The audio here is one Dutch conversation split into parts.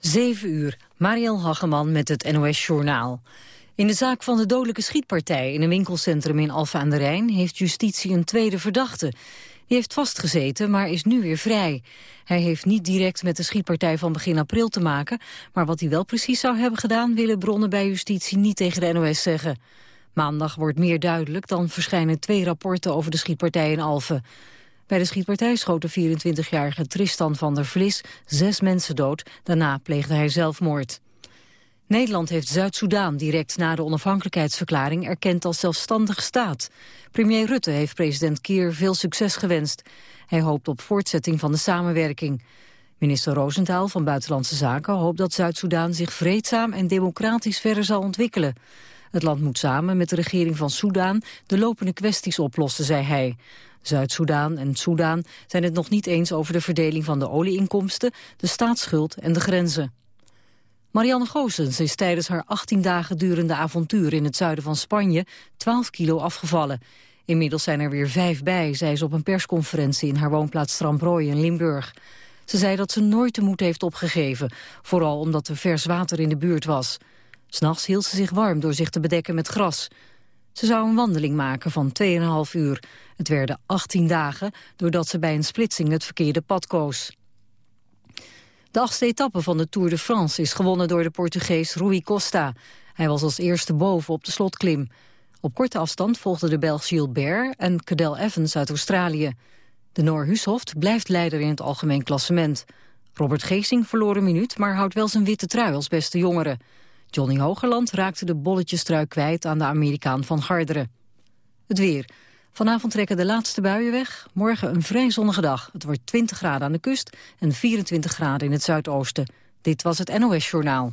7 uur, Mariel Hageman met het NOS Journaal. In de zaak van de dodelijke schietpartij in een winkelcentrum in Alphen aan de Rijn... heeft justitie een tweede verdachte. Die heeft vastgezeten, maar is nu weer vrij. Hij heeft niet direct met de schietpartij van begin april te maken... maar wat hij wel precies zou hebben gedaan... willen bronnen bij justitie niet tegen de NOS zeggen. Maandag wordt meer duidelijk, dan verschijnen twee rapporten... over de schietpartij in Alphen. Bij de schietpartij schoot de 24-jarige Tristan van der Vlis zes mensen dood. Daarna pleegde hij zelfmoord. Nederland heeft Zuid-Soedan direct na de onafhankelijkheidsverklaring erkend als zelfstandige staat. Premier Rutte heeft president Kier veel succes gewenst. Hij hoopt op voortzetting van de samenwerking. Minister Roosentaal van Buitenlandse Zaken hoopt dat Zuid-Soedan zich vreedzaam en democratisch verder zal ontwikkelen. Het land moet samen met de regering van Soedan de lopende kwesties oplossen, zei hij. Zuid-Soedan en Soedan zijn het nog niet eens over de verdeling van de olieinkomsten, de staatsschuld en de grenzen. Marianne Goossens is tijdens haar 18 dagen durende avontuur in het zuiden van Spanje 12 kilo afgevallen. Inmiddels zijn er weer vijf bij, zei ze op een persconferentie in haar woonplaats Stramprooi in Limburg. Ze zei dat ze nooit de moed heeft opgegeven, vooral omdat er vers water in de buurt was. S'nachts hield ze zich warm door zich te bedekken met gras. Ze zou een wandeling maken van 2,5 uur. Het werden 18 dagen, doordat ze bij een splitsing het verkeerde pad koos. De achtste etappe van de Tour de France is gewonnen door de Portugees Rui Costa. Hij was als eerste boven op de slotklim. Op korte afstand volgden de Belg Gilbert en Cadel Evans uit Australië. De Noor Hushoft blijft leider in het algemeen klassement. Robert Geesing verloor een minuut, maar houdt wel zijn witte trui als beste jongere. Johnny Hogerland raakte de bolletjestrui kwijt aan de Amerikaan van Garderen. Het weer. Vanavond trekken de laatste buien weg. Morgen een vrij zonnige dag. Het wordt 20 graden aan de kust en 24 graden in het zuidoosten. Dit was het NOS Journaal.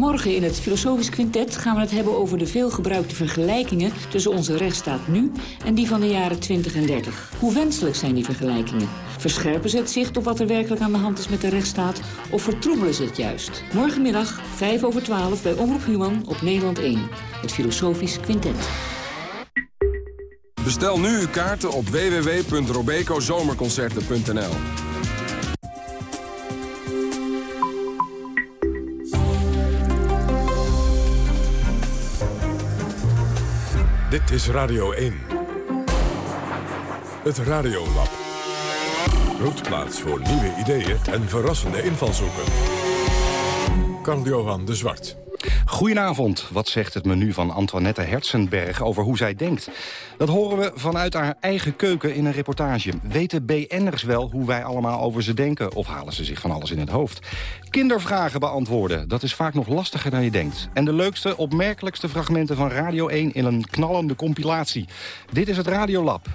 Morgen in het Filosofisch Quintet gaan we het hebben over de veelgebruikte vergelijkingen tussen onze rechtsstaat nu en die van de jaren 20 en 30. Hoe wenselijk zijn die vergelijkingen? Verscherpen ze het zicht op wat er werkelijk aan de hand is met de rechtsstaat of vertroebelen ze het juist? Morgenmiddag 5 over 12 bij Omroep Human op Nederland 1. Het Filosofisch Quintet. Bestel nu uw kaarten op www.robecozomerconcerten.nl. Dit is Radio 1. Het Radiolab. Roodplaats voor nieuwe ideeën en verrassende invalshoeken. Carl-Johan de Zwart. Goedenavond. Wat zegt het menu van Antoinette Herzenberg over hoe zij denkt? Dat horen we vanuit haar eigen keuken in een reportage. Weten BN'ers wel hoe wij allemaal over ze denken? Of halen ze zich van alles in het hoofd? Kindervragen beantwoorden, dat is vaak nog lastiger dan je denkt. En de leukste, opmerkelijkste fragmenten van Radio 1 in een knallende compilatie. Dit is het Radiolab.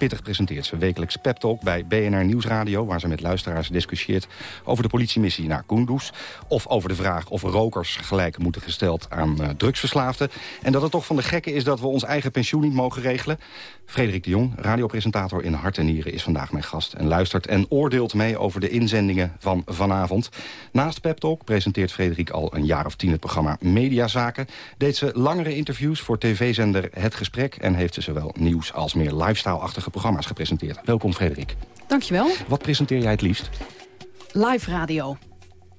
Pittig presenteert ze wekelijks Pep Talk bij BNR Nieuwsradio... waar ze met luisteraars discussieert over de politiemissie naar Kunduz... of over de vraag of rokers gelijk moeten gesteld aan uh, drugsverslaafden... en dat het toch van de gekke is dat we ons eigen pensioen niet mogen regelen. Frederik de Jong, radiopresentator in Hart en Nieren... is vandaag mijn gast en luistert en oordeelt mee over de inzendingen van vanavond. Naast Pep Talk presenteert Frederik al een jaar of tien het programma Mediazaken. Deed ze langere interviews voor tv-zender Het Gesprek... en heeft ze zowel nieuws als meer lifestyle-achtige programma's gepresenteerd. Welkom Frederik. Dankjewel. Wat presenteer jij het liefst? Live radio.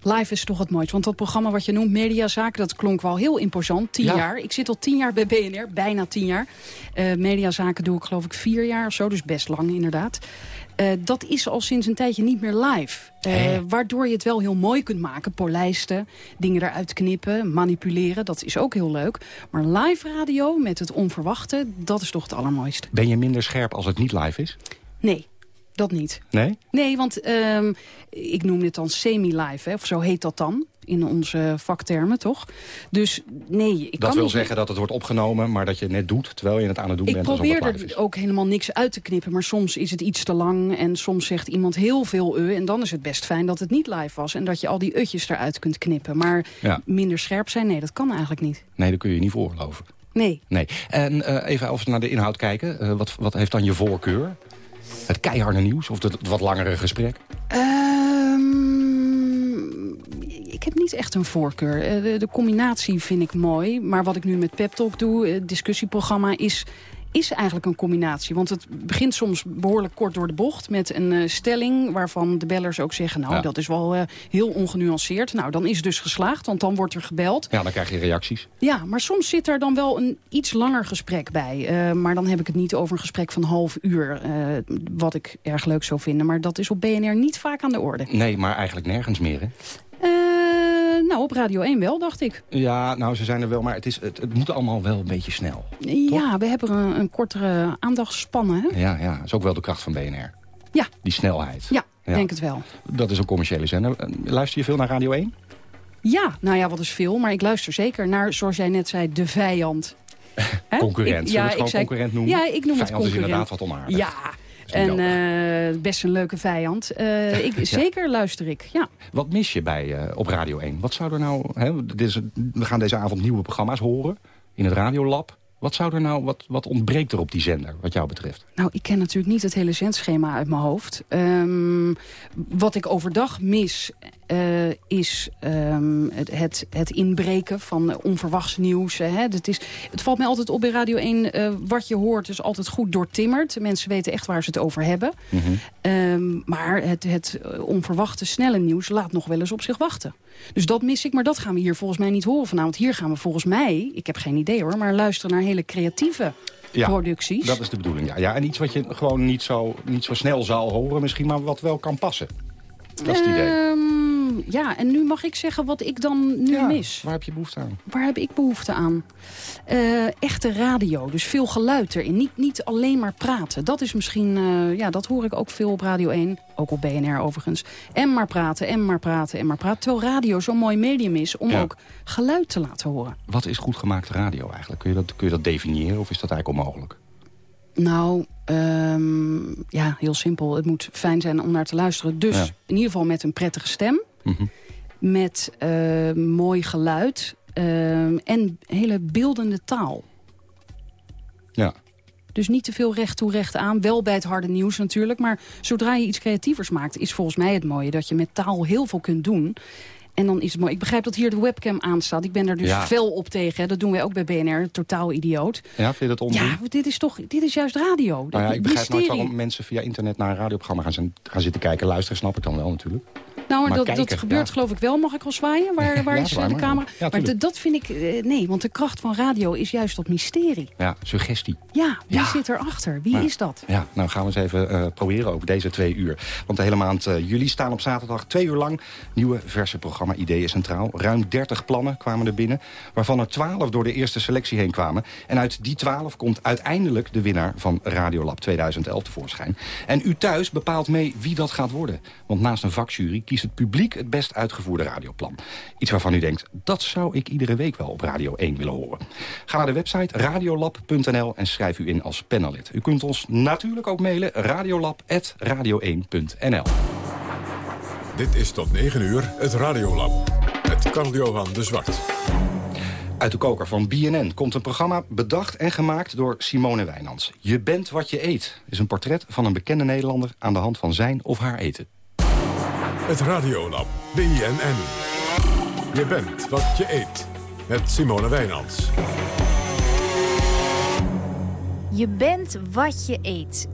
Live is toch het mooiste. Want dat programma wat je noemt, Mediazaken, dat klonk wel heel imposant. Tien jaar. Ik zit al tien jaar bij BNR, bijna tien jaar. Uh, mediazaken doe ik geloof ik vier jaar of zo, dus best lang inderdaad. Uh, dat is al sinds een tijdje niet meer live. Uh, waardoor je het wel heel mooi kunt maken. Polijsten, dingen eruit knippen, manipuleren. Dat is ook heel leuk. Maar live radio met het onverwachte, dat is toch het allermooiste. Ben je minder scherp als het niet live is? Nee. Dat niet. Nee? Nee, want um, ik noem dit dan semi-live, of zo heet dat dan. In onze vaktermen, toch? Dus nee, ik dat kan wil niet- zeggen dat het wordt opgenomen, maar dat je het net doet... terwijl je het aan het doen Ik bent. het probeer er ook helemaal niks uit te knippen. Maar soms is het iets te lang. En soms zegt iemand heel veel u. En dan is het best fijn dat het niet live was. En dat je al die utjes eruit kunt knippen. Maar Ja. minder scherp zijn, nee, dat kan eigenlijk niet. Nee, dat kun je niet veroorloven. Nee. Nee. En eh, even als we naar de inhoud kijken. eh, wat, wat heeft dan je voorkeur? Het keiharde nieuws of het wat langere gesprek? Ik heb niet echt een voorkeur. Eh, De, de combinatie vind ik mooi. Maar wat ik nu met Pep Talk doe, het discussieprogramma, is, is eigenlijk een combinatie. Want het begint soms behoorlijk kort door de bocht met een eh, stelling... waarvan de bellers ook zeggen, nou, Ja. dat is wel eh, heel ongenuanceerd. Nou, dan is het dus geslaagd, want dan wordt er gebeld. Ja, dan krijg je reacties. Ja, maar soms zit er dan wel een iets langer gesprek bij. Eh, maar dan heb ik het niet over een gesprek van half uur. eh, wat ik erg leuk zou vinden. Maar dat is op BNR niet vaak aan de orde. Nee, maar eigenlijk nergens meer, hè? Nou, op Radio 1 wel, dacht ik. Ja, nou, ze zijn er wel, maar het, is, het, het moet allemaal wel een beetje snel. Ja, we hebben een, een kortere aandachtsspannen, hè? Ja, ja, dat is ook wel de kracht van BNR. Ja. Die snelheid. Ja, Ja. denk het wel. Dat is een commerciële zender. Eh, Luister je veel naar Radio 1? Ja, nou ja, wat is veel. Maar ik luister zeker naar, zoals jij net zei, de vijand. Concurrent. Ik- het gewoon zei- concurrent noemen? Ja, ik noem het Vijand is concurrent. inderdaad wat onaardig. Ja, is en eh, best een leuke vijand. Eh, ik, Zeker luister ik, ja. Wat mis je bij, eh, op Radio 1? Wat zou er nou... Hè, dit is, we gaan deze avond nieuwe programma's horen in het Radiolab. Wat, zou er nou, wat, wat ontbreekt er op die zender, wat jou betreft? Nou, ik ken natuurlijk niet het hele zendschema uit mijn hoofd. Ehm, wat ik overdag mis, eh, is ehm, het, het, het inbreken van onverwachts nieuws. eh, Hè. Het, is, het valt mij altijd op bij Radio 1, eh, wat je hoort is altijd goed doortimmerd. Mensen weten echt waar ze het over hebben. Ehm, maar het, het eh, onverwachte snelle nieuws laat nog wel eens op zich wachten. Dus dat mis ik, maar dat gaan we hier volgens mij niet horen vanavond. Hier gaan we volgens mij, ik heb geen idee hoor, maar luisteren naar hele creatieve Ja, producties. Dat is de bedoeling, ja. ja. En iets wat je gewoon niet zo, niet zo snel zal horen misschien, maar wat wel kan passen. Dat is het idee. Ehm, ja, en nu mag ik zeggen wat ik dan nu Ja, mis. Waar heb je behoefte aan? Waar heb ik behoefte aan? Eh, echte radio, dus veel geluid erin. Niet, niet alleen maar praten. Dat is misschien, eh, ja, dat hoor ik ook veel op Radio 1. Ook op BNR overigens. En maar praten, en maar praten, en maar praten. Terwijl radio zo'n mooi medium is om Ja. ook geluid te laten horen. Wat is goed gemaakte radio eigenlijk? Kun je dat, kun je dat definiëren of is dat eigenlijk onmogelijk? Nou, ehm, ja, heel simpel. Het moet fijn zijn om naar te luisteren. Dus Ja. in ieder geval met een prettige stem. Mhm. Met eh, mooi geluid. ehm, en hele beeldende taal. Ja. Dus niet te veel recht toe, recht aan. Wel bij het harde nieuws natuurlijk. Maar zodra je iets creatievers maakt, is volgens mij het mooie... dat je met taal heel veel kunt doen. En dan is het mooi. Ik begrijp dat hier de webcam aanstaat. Ik ben er dus Ja. fel op tegen. hè. Dat doen wij ook bij BNR. Totaal idioot. Ja, vind je dat onzin? Ja, dit is toch dit is juist radio. Nou ja, ik begrijp nooit mysterie. waarom mensen via internet naar een radioprogramma gaan, gaan zitten kijken. Luisteren snap ik dan wel natuurlijk. Nou, maar dat, kijken, dat gebeurt ja. geloof ik wel. Mag ik wel zwaaien? Waar, waar Ja, is eh, de camera? Ja, maar dat vind ik... eh, nee, want de kracht van radio is juist dat mysterie. Ja, suggestie. Ja, wie zit erachter? Wie is dat? Ja, nou gaan we eens even eh, proberen ook deze twee uur. Want de hele maand eh, juli staan op zaterdag twee uur lang... nieuwe verse programma-ideeën centraal. Ruim 30 plannen kwamen er binnen... waarvan er 12 door de eerste selectie heen kwamen. En uit die 12 komt uiteindelijk de winnaar van Radiolab 2011 tevoorschijn. En u thuis bepaalt mee wie dat gaat worden. Want naast een vakjury kiest het publiek het best uitgevoerde radioplan. Iets waarvan u denkt, dat zou ik iedere week wel op Radio 1 willen horen. Ga naar de website radiolab.nl en schrijf u in als panelid. U kunt ons natuurlijk ook mailen radiolab.radio1.nl. Dit is tot 9 uur het Radiolab. Met Carl-Johan de Zwart. Uit de koker van BNN komt een programma bedacht en gemaakt door Simone Wijnands. Je bent wat je eet is een portret van een bekende Nederlander aan de hand van zijn of haar eten. Het Radiolab. BNN. Je bent wat je eet. Met Simone Wijnands. Je bent wat je eet.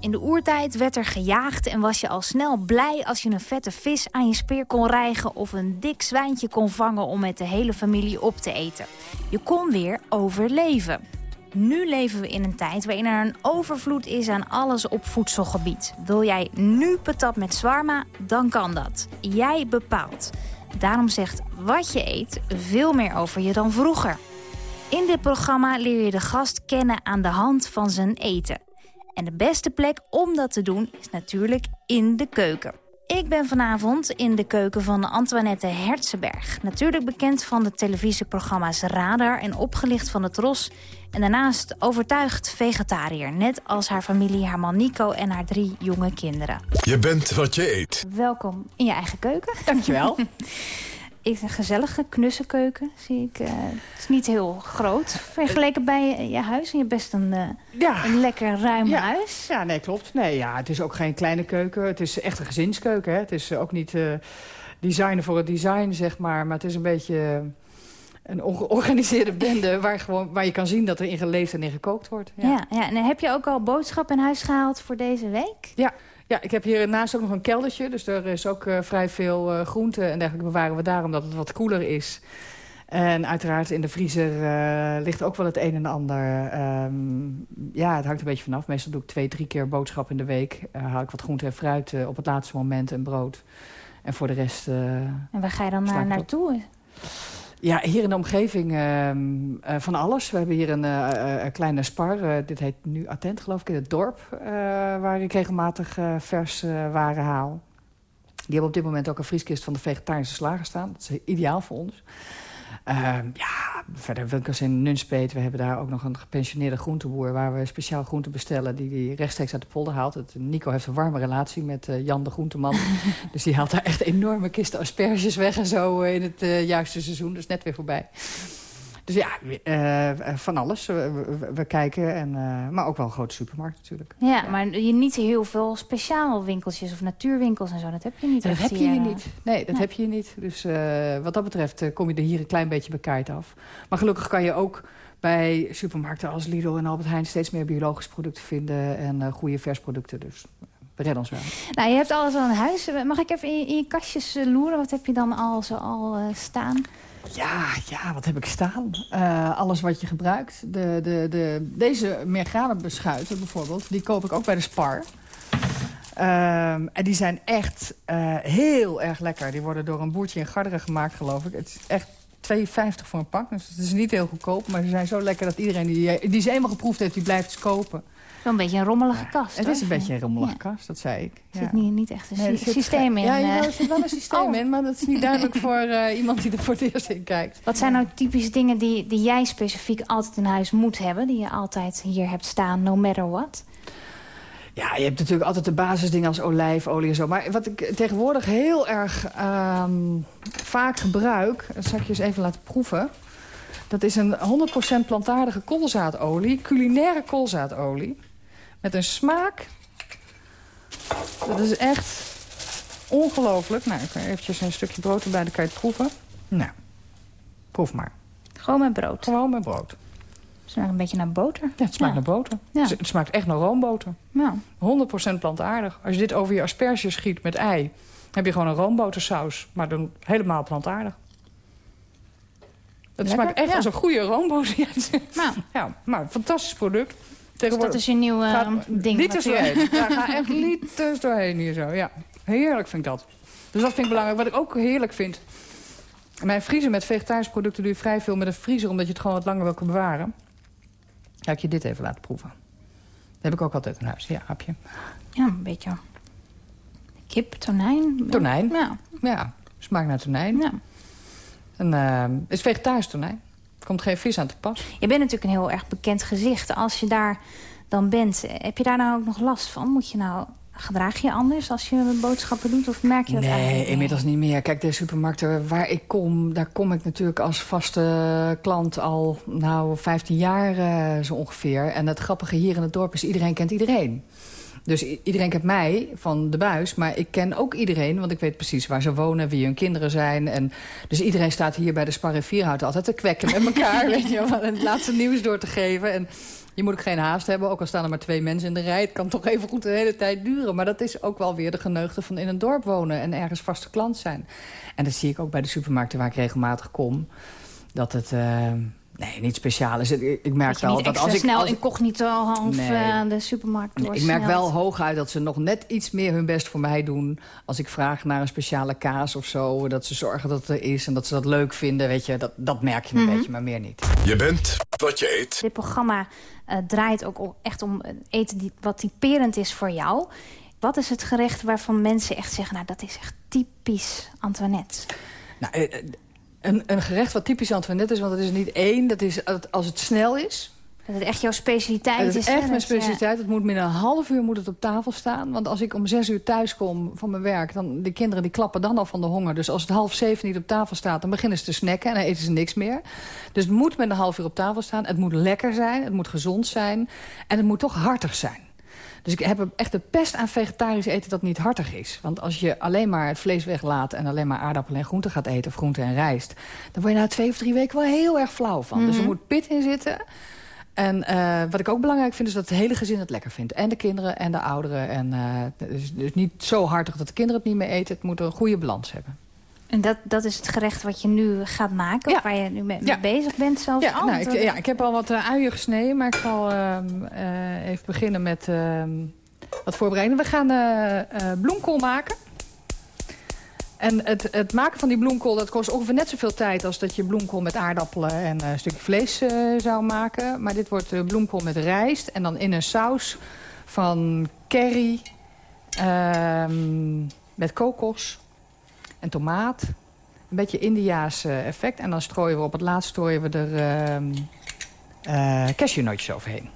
In de oertijd werd er gejaagd en was je al snel blij als je een vette vis aan je speer kon rijgen of een dik zwijntje kon vangen om met de hele familie op te eten. Je kon weer overleven. Nu leven we in een tijd waarin er een overvloed is aan alles op voedselgebied. Wil jij nu patat met zwarma, dan kan dat. Jij bepaalt. Daarom zegt wat je eet veel meer over je dan vroeger. In dit programma leer je de gast kennen aan de hand van zijn eten. En de beste plek om dat te doen is natuurlijk in de keuken. Ik ben vanavond in de keuken van Antoinette Herzenberg. Natuurlijk bekend van de televisieprogramma's Radar en Opgelicht van het Ros. En daarnaast overtuigd vegetariër. Net als haar familie, haar man Nico en haar drie jonge kinderen. Je bent wat je eet. Welkom in je eigen keuken. Dankjewel. is een gezellige, knusse keuken, zie ik. Uh, het is niet heel groot vergeleken bij je huis. En je hebt best een, uh, ja. een lekker ruim huis. Ja, nee, klopt. Nee, ja, het is ook geen kleine keuken. Het is echt een gezinskeuken. Hè. Het is ook niet uh, designen voor het design, zeg maar. Maar het is een beetje een ongeorganiseerde bende... Waar, gewoon, waar je kan zien dat er in geleefd en in gekookt wordt. Ja. ja, ja. En heb je ook al boodschap in huis gehaald voor deze week? Ja, ja, ik heb hier naast ook nog een keldertje. Dus er is ook uh, vrij veel uh, groente en dergelijke bewaren we daar... omdat het wat koeler is. En uiteraard in de vriezer uh, ligt ook wel het een en ander. Um, ja, het hangt een beetje vanaf. Meestal doe ik twee, drie keer boodschap in de week. haal ik wat groente en fruit op het laatste moment en brood. En voor de rest... en waar ga je dan naar, naartoe? Ja, hier in de omgeving uh, uh, van alles. We hebben hier een uh, kleine spar. dit heet nu Attent, geloof ik, in het dorp. waar ik regelmatig vers waren haal. Die hebben op dit moment ook een vrieskist van de vegetarische slager staan. Dat is ideaal voor ons. Ehm, ja, verder winkels in Nunspeet. We hebben daar ook nog een gepensioneerde groenteboer... waar we speciaal groenten bestellen die die rechtstreeks uit de polder haalt. Het, Nico heeft een warme relatie met uh, Jan de groenteman. dus die haalt daar echt enorme kisten asperges weg en zo... Uh, in het uh, juiste seizoen. Dus net weer voorbij. Dus ja, uh, van alles. We, we, kijken, en, uh, maar ook wel een grote supermarkt natuurlijk. Ja, maar je niet heel veel speciaal winkeltjes of natuurwinkels en zo. Dat heb je niet. Dat heb je hier niet. Nee, dat heb je hier niet. Dus wat dat betreft kom je er hier een klein beetje bekijkt af. Maar gelukkig kan je ook bij supermarkten als Lidl en Albert Heijn... steeds meer biologische producten vinden en goede versproducten. Dus we redden ons wel. Nou, je hebt alles al in huis. Mag ik even in je, in je kastjes loeren? Wat heb je dan al zo al staan? Ja, ja, wat heb ik staan? Uh, alles wat je gebruikt. De, de, de, deze beschuiten bijvoorbeeld, die koop ik ook bij de Spar. Um, en die zijn echt uh, heel erg lekker. Die worden door een boertje in Garderen gemaakt, geloof ik. Het is echt 2,50 voor een pak. Dus het is niet heel goedkoop. Maar ze zijn zo lekker dat iedereen die, die ze eenmaal geproefd heeft... die blijft ze kopen. Zo'n beetje een rommelige kast. Het is een beetje een rommelige kast, dat zei ik. Er zit niet, niet echt een systeem in. Ja, ja, er zit wel een systeem oh. in, maar dat is niet duidelijk voor uh, iemand die er voor het eerst in kijkt. Wat zijn nou typische dingen die, die jij specifiek altijd in huis moet hebben? Die je altijd hier hebt staan, no matter what? Ja, je hebt natuurlijk altijd de basisdingen als olijfolie en zo. Maar wat ik tegenwoordig heel erg um, vaak gebruik... dat zal ik je eens even laten proeven... dat is een 100% plantaardige koolzaadolie, culinaire koolzaadolie... Met een smaak. Dat is echt ongelooflijk. Nou, ik eventjes een stukje brood erbij, dan kan je het proeven. Nou, proef maar. Gewoon met brood? Gewoon met brood. Het smaakt een beetje naar boter. Ja, het smaakt naar boter. Ja. Het smaakt echt naar roomboter. Ja. 100% plantaardig. Als je dit over je asperges schiet met ei... heb je gewoon een roombotersaus. Maar dan helemaal plantaardig. Het smaakt echt als een goede roomboter. Nou. Ja, maar een fantastisch product. Dus dat is je nieuwe gaat, ehm, ding. Liters doorheen. Ja, ga echt liters doorheen hier zo. Ja, heerlijk vind ik dat. Dus dat vind ik belangrijk. Wat ik ook heerlijk vind... Mijn vriezer met vegetarische producten doe je vrij veel met een vriezer... omdat je het gewoon wat langer wil bewaren. Ga ik je dit even laten proeven. Dat heb ik ook altijd in huis. Ja, hapje. Ja, een beetje kip, tonijn. Tonijn. Ja. Ja, smaakt naar tonijn. Ja. En uh, is vegetarisch tonijn komt geen vis aan te pas. Je bent natuurlijk een heel erg bekend gezicht. Als je daar dan bent, heb je daar nou ook nog last van? Moet je nou Gedraag je anders als je boodschappen doet? Of merk je dat nee, eigenlijk Nee, inmiddels niet meer. Kijk, de supermarkten waar ik kom... daar kom ik natuurlijk als vaste klant al nou, 15 jaar uh, zo ongeveer. En het grappige hier in het dorp is... iedereen kent iedereen. Dus iedereen kent mij van de buis, maar ik ken ook iedereen... want ik weet precies waar ze wonen, wie hun kinderen zijn. En dus iedereen staat hier bij de Spar Vierhout altijd te kwekken met elkaar... weet je, en het laatste nieuws door te geven. En je moet ook geen haast hebben, ook al staan er maar twee mensen in de rij. Het kan toch even goed de hele tijd duren. Maar dat is ook wel weer de geneugde van in een dorp wonen... en ergens vaste klant zijn. En dat zie ik ook bij de supermarkten waar ik regelmatig kom. Dat het... Uh, Nee, niet speciaal. Is ik merk wel dat als ik snel als... incognito half nee. uh, de supermarkt nee, Ik merk wel hooguit dat ze nog net iets meer hun best voor mij doen. Als ik vraag naar een speciale kaas of zo. Dat ze zorgen dat het er is en dat ze dat leuk vinden. Weet je, dat, dat merk je een mhm. beetje, maar meer niet. Je bent wat je eet. Dit programma uh, draait ook echt om eten die, wat typerend is voor jou. Wat is het gerecht waarvan mensen echt zeggen... nou, dat is echt typisch Antoinette? Nou, eh, eh, een, een gerecht wat typisch Antoinette is, want het is niet één. Dat is als het snel is, dat het echt jouw specialiteit is. Het is echt mijn specialiteit. Het moet binnen een half uur moet het op tafel staan. Want als ik om zes uur thuis kom van mijn werk... dan de kinderen die klappen dan al van de honger. Dus als het half zeven niet op tafel staat... dan beginnen ze te snacken en dan eten ze niks meer. Dus het moet met een half uur op tafel staan. Het moet lekker zijn, het moet gezond zijn. En het moet toch hartig zijn. Dus ik heb echt de pest aan vegetarisch eten dat niet hartig is. Want als je alleen maar het vlees weglaat... en alleen maar aardappelen en groenten gaat eten, of groenten en rijst... dan word je na twee of drie weken wel heel erg flauw van. Dus er mhm. moet pit in zitten... En uh, wat ik ook belangrijk vind, is dat het hele gezin het lekker vindt. En de kinderen en de ouderen. En, uh, dus, dus, niet zo hartig dat de kinderen het niet meer eten. Het moet een goede balans hebben. En dat, dat is het gerecht wat je nu gaat maken? Ja. waar je nu mee, bezig bent zelfs? Ja, nou, ik, ja, ik heb al wat uh, uien gesneden. Maar ik zal ehm, even beginnen met ehm, wat voorbereiden. We gaan bloemkool maken. En het, het, maken van die bloemkool dat kost ongeveer net zoveel tijd... als dat je bloemkool met aardappelen en een stukje vlees zou maken. Maar dit wordt bloemkool met rijst en dan in een saus van curry... Uh, met kokos en tomaat. Een beetje Indiaas effect. En dan strooien we op het laatst strooien we er uh, cashewnotjes overheen.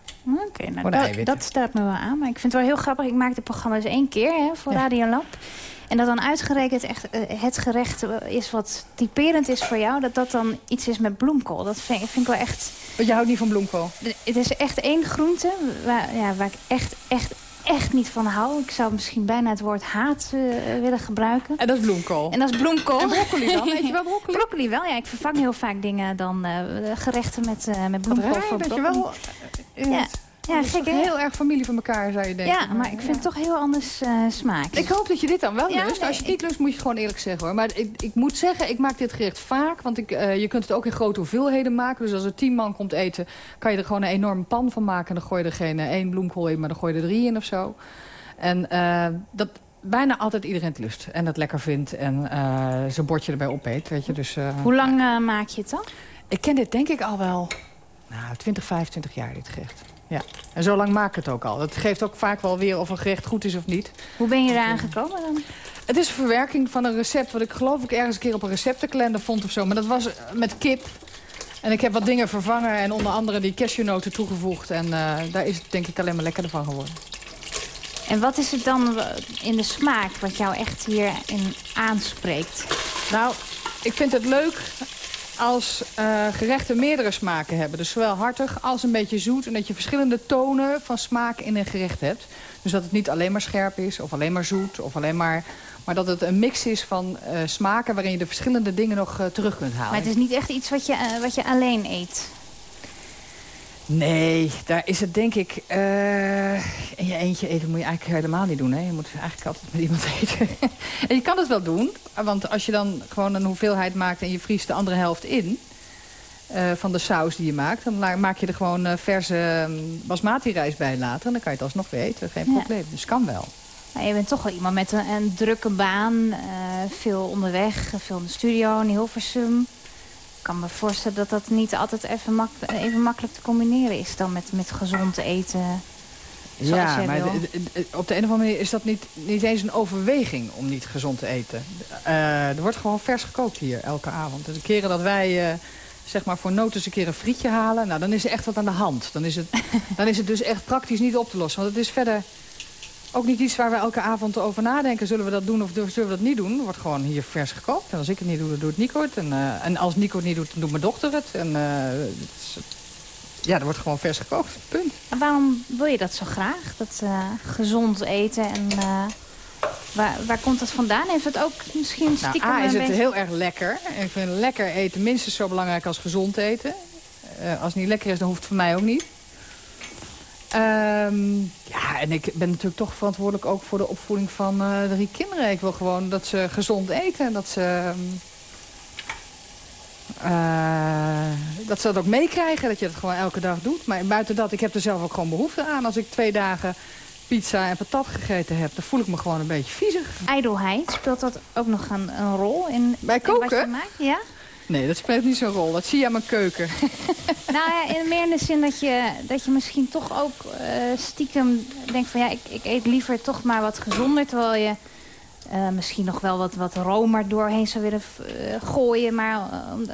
Oké, nou dat, dat, staat me wel aan. Maar ik vind het wel heel grappig. Ik maak de programma's één keer hè, voor Radio Lab. En dat dan uitgerekend echt uh, het gerecht eh, is wat typerend is voor jou... dat dat dan iets is met bloemkool. Dat vind, vind ik wel echt... Je houdt niet van bloemkool? Het is echt één groente waar, ja, waar ik echt, echt, echt niet van hou. Ik zou misschien bijna het woord haat uh, willen gebruiken. En dat is bloemkool? En dat is bloemkool. En broccoli dan? Weet je wel broccoli? broccoli wel, ja. Ik vervang heel vaak dingen dan uh, gerechten met, uh, met bloemkool. Wat raar, dat je wel... Ja. Ja, gek, heel erg familie van elkaar, zou je denken. Ja, maar ik vind het toch heel anders uh, smaak. Ik hoop dat je dit dan wel lust. Als je het niet lust, moet je het gewoon eerlijk zeggen. hoor. Maar ik, ik moet zeggen, ik maak dit gerecht vaak. Want ik, uh, je kunt het ook in grote hoeveelheden maken. Dus als er tien man komt eten, kan je er gewoon een enorme pan van maken. En dan gooi je er geen uh, één bloemkool in, maar dan gooi je er drie in of zo. En dat bijna altijd iedereen het lust. En het lekker vindt. En zijn bordje erbij opeet. Weet je. Dus, Hoe lang maak je het dan? Ik ken dit denk ik al wel nou, 20, 25 jaar, dit gerecht. Ja, en zo lang maak ik het ook al. Dat geeft ook vaak wel weer of een gerecht goed is of niet. Hoe ben je eraan gekomen dan? Het is een verwerking van een recept... wat ik geloof ik ergens een keer op een receptenkalender vond of zo. Maar dat was met kip. En ik heb wat dingen vervangen en onder andere die cashewnoten toegevoegd. En uh, daar is het denk ik alleen maar lekkerder van geworden. En wat is het dan in de smaak wat jou echt hierin aanspreekt? Nou, ik vind het leuk als uh, gerechten meerdere smaken hebben. Dus zowel hartig als een beetje zoet. En dat je verschillende tonen van smaak in een gerecht hebt. Dus dat het niet alleen maar scherp is of alleen maar zoet of alleen maar... Maar dat het een mix is van uh, smaken waarin je de verschillende dingen nog uh, terug kunt halen. Maar het is niet echt iets wat je, wat je alleen eet? Nee, daar is het denk ik... Uh, in je eentje eten moet je eigenlijk helemaal niet doen. Hè? Je moet eigenlijk altijd met iemand eten. en je kan het wel doen. Want als je dan gewoon een hoeveelheid maakt... en je vriest de andere helft in... Uh, van de saus die je maakt... dan maak je er gewoon uh, verse um, basmati rijst bij later. En dan kan je het alsnog weer eten. Geen probleem. Dus kan wel. Maar je bent toch wel iemand met een, een drukke baan. veel onderweg. Veel in de studio in Hilversum kan me voorstellen dat dat niet altijd even, even makkelijk te combineren is... dan met, met gezond eten. Ja, maar op de een of andere manier is dat niet, niet eens een overweging om niet gezond te eten. Uh, er wordt gewoon vers gekookt hier elke avond. Dus de keren dat wij uh, zeg maar voor nood eens een keer een frietje halen... Nou, dan is er echt wat aan de hand. Dan is, het, dan is het dus echt praktisch niet op te lossen. Want het is verder ook niet iets waar we elke avond over nadenken. Zullen we dat doen of zullen we dat niet doen? Er wordt gewoon hier vers gekookt. En als ik het niet doe, dan doet Nico het. En, uh, en als Nico het niet doet, dan doet mijn dochter het. En uh, is, ja, er wordt gewoon vers gekookt. Punt. En waarom wil je dat zo graag? Dat uh, gezond eten en... Waar, waar, komt dat vandaan? Heeft het ook misschien nou, stiekem nou, A, is het heel erg lekker. Ik vind lekker eten minstens zo belangrijk als gezond eten. als het niet lekker is, dan hoeft het voor mij ook niet. Um, ja, en ik ben natuurlijk toch verantwoordelijk ook voor de opvoeding van uh, drie kinderen. Ik wil gewoon dat ze gezond eten en dat ze... Uh, dat ze dat ook meekrijgen, dat je dat gewoon elke dag doet. Maar buiten dat, ik heb er zelf ook gewoon behoefte aan. Als ik twee dagen pizza en patat gegeten heb, dan voel ik me gewoon een beetje viezig. Ijdelheid, speelt dat ook nog een, een rol in, Bij koken? In wat je maakt? Ja? Nee, dat speelt niet zo'n rol. Dat zie je aan mijn keuken. nou ja, in, meer in de zin dat je, dat je misschien toch ook uh, stiekem denkt van... ja, ik, ik eet liever toch maar wat gezonder. Terwijl je uh, misschien nog wel wat, wat room er doorheen zou willen uh, gooien. Maar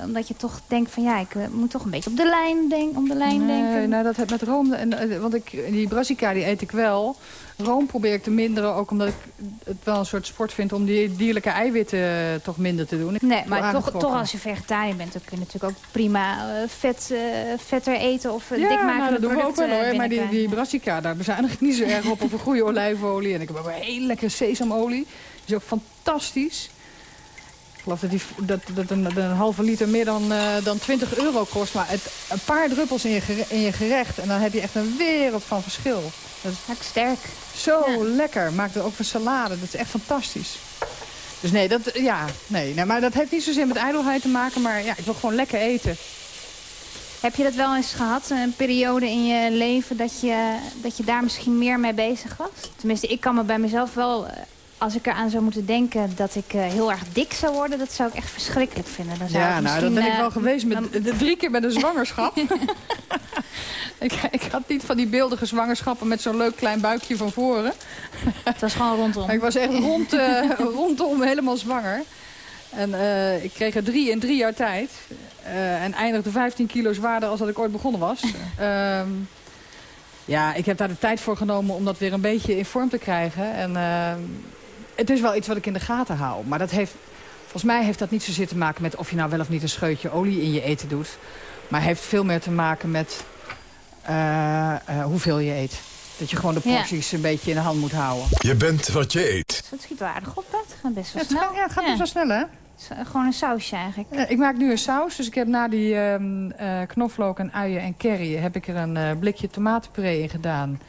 omdat je toch denkt van ja, ik moet toch een beetje op de lijn, denk, om de lijn nee, denken. Nou, dat heeft met room... En, want ik, die brassica die eet ik wel. Room probeer ik te minderen, ook omdat ik het wel een soort sport vind... om die dierlijke eiwitten toch minder te doen. Ik nee, maar toch, toch als je vegetariër bent... dan kun je natuurlijk ook prima vet, vetter eten of ja, dik maken. Nou, dat doen we ook wel hoor. Maar die, die brassica, daar bezuinig ik niet zo erg op. Of een goede olijfolie. En ik heb ook een hele lekkere sesamolie is ook fantastisch. Geloof dat, die, dat, dat een, een, halve liter meer dan, uh, dan 20 euro kost. Maar het, een paar druppels in je, gerecht, in je gerecht. En dan heb je echt een wereld van verschil. Dat is sterk. Zo ja. lekker. Maakt het ook van salade. Dat is echt fantastisch. Dus nee, dat, ja, nee, nee, maar dat heeft niet zozeer met ijdelheid te maken. Maar ja, ik wil gewoon lekker eten. Heb je dat wel eens gehad, een periode in je leven... dat je, dat je daar misschien meer mee bezig was? Tenminste, ik kan me bij mezelf wel als ik eraan zou moeten denken dat ik uh, heel erg dik zou worden... dat zou ik echt verschrikkelijk vinden. Dan zou ja, nou, dat ben ik wel uh, geweest. Met, dan... drie keer met een zwangerschap. ik, ik, had niet van die beeldige zwangerschappen met zo'n leuk klein buikje van voren. Het was gewoon rondom. ik was echt rond, uh, rondom helemaal zwanger. En ik kreeg er drie in drie jaar tijd. en eindigde 15 kilo zwaarder als dat ik ooit begonnen was. um, ja, ik heb daar de tijd voor genomen om dat weer een beetje in vorm te krijgen. En het is wel iets wat ik in de gaten hou. Maar dat heeft, volgens mij heeft dat niet zozeer te maken met of je nou wel of niet een scheutje olie in je eten doet. Maar heeft veel meer te maken met uh, uh, hoeveel je eet. Dat je gewoon de porties ja. een beetje in de hand moet houden. Je bent wat je eet. Dat schiet wel aardig op, het gaat best wel ja, snel. Gaat, ja, het gaat best wel snel, hè? Gewoon een sausje eigenlijk. Ja, ik maak nu een saus, dus ik heb na die um, uh, knoflook en uien en curry... heb ik er een uh, blikje tomatenpuree in gedaan.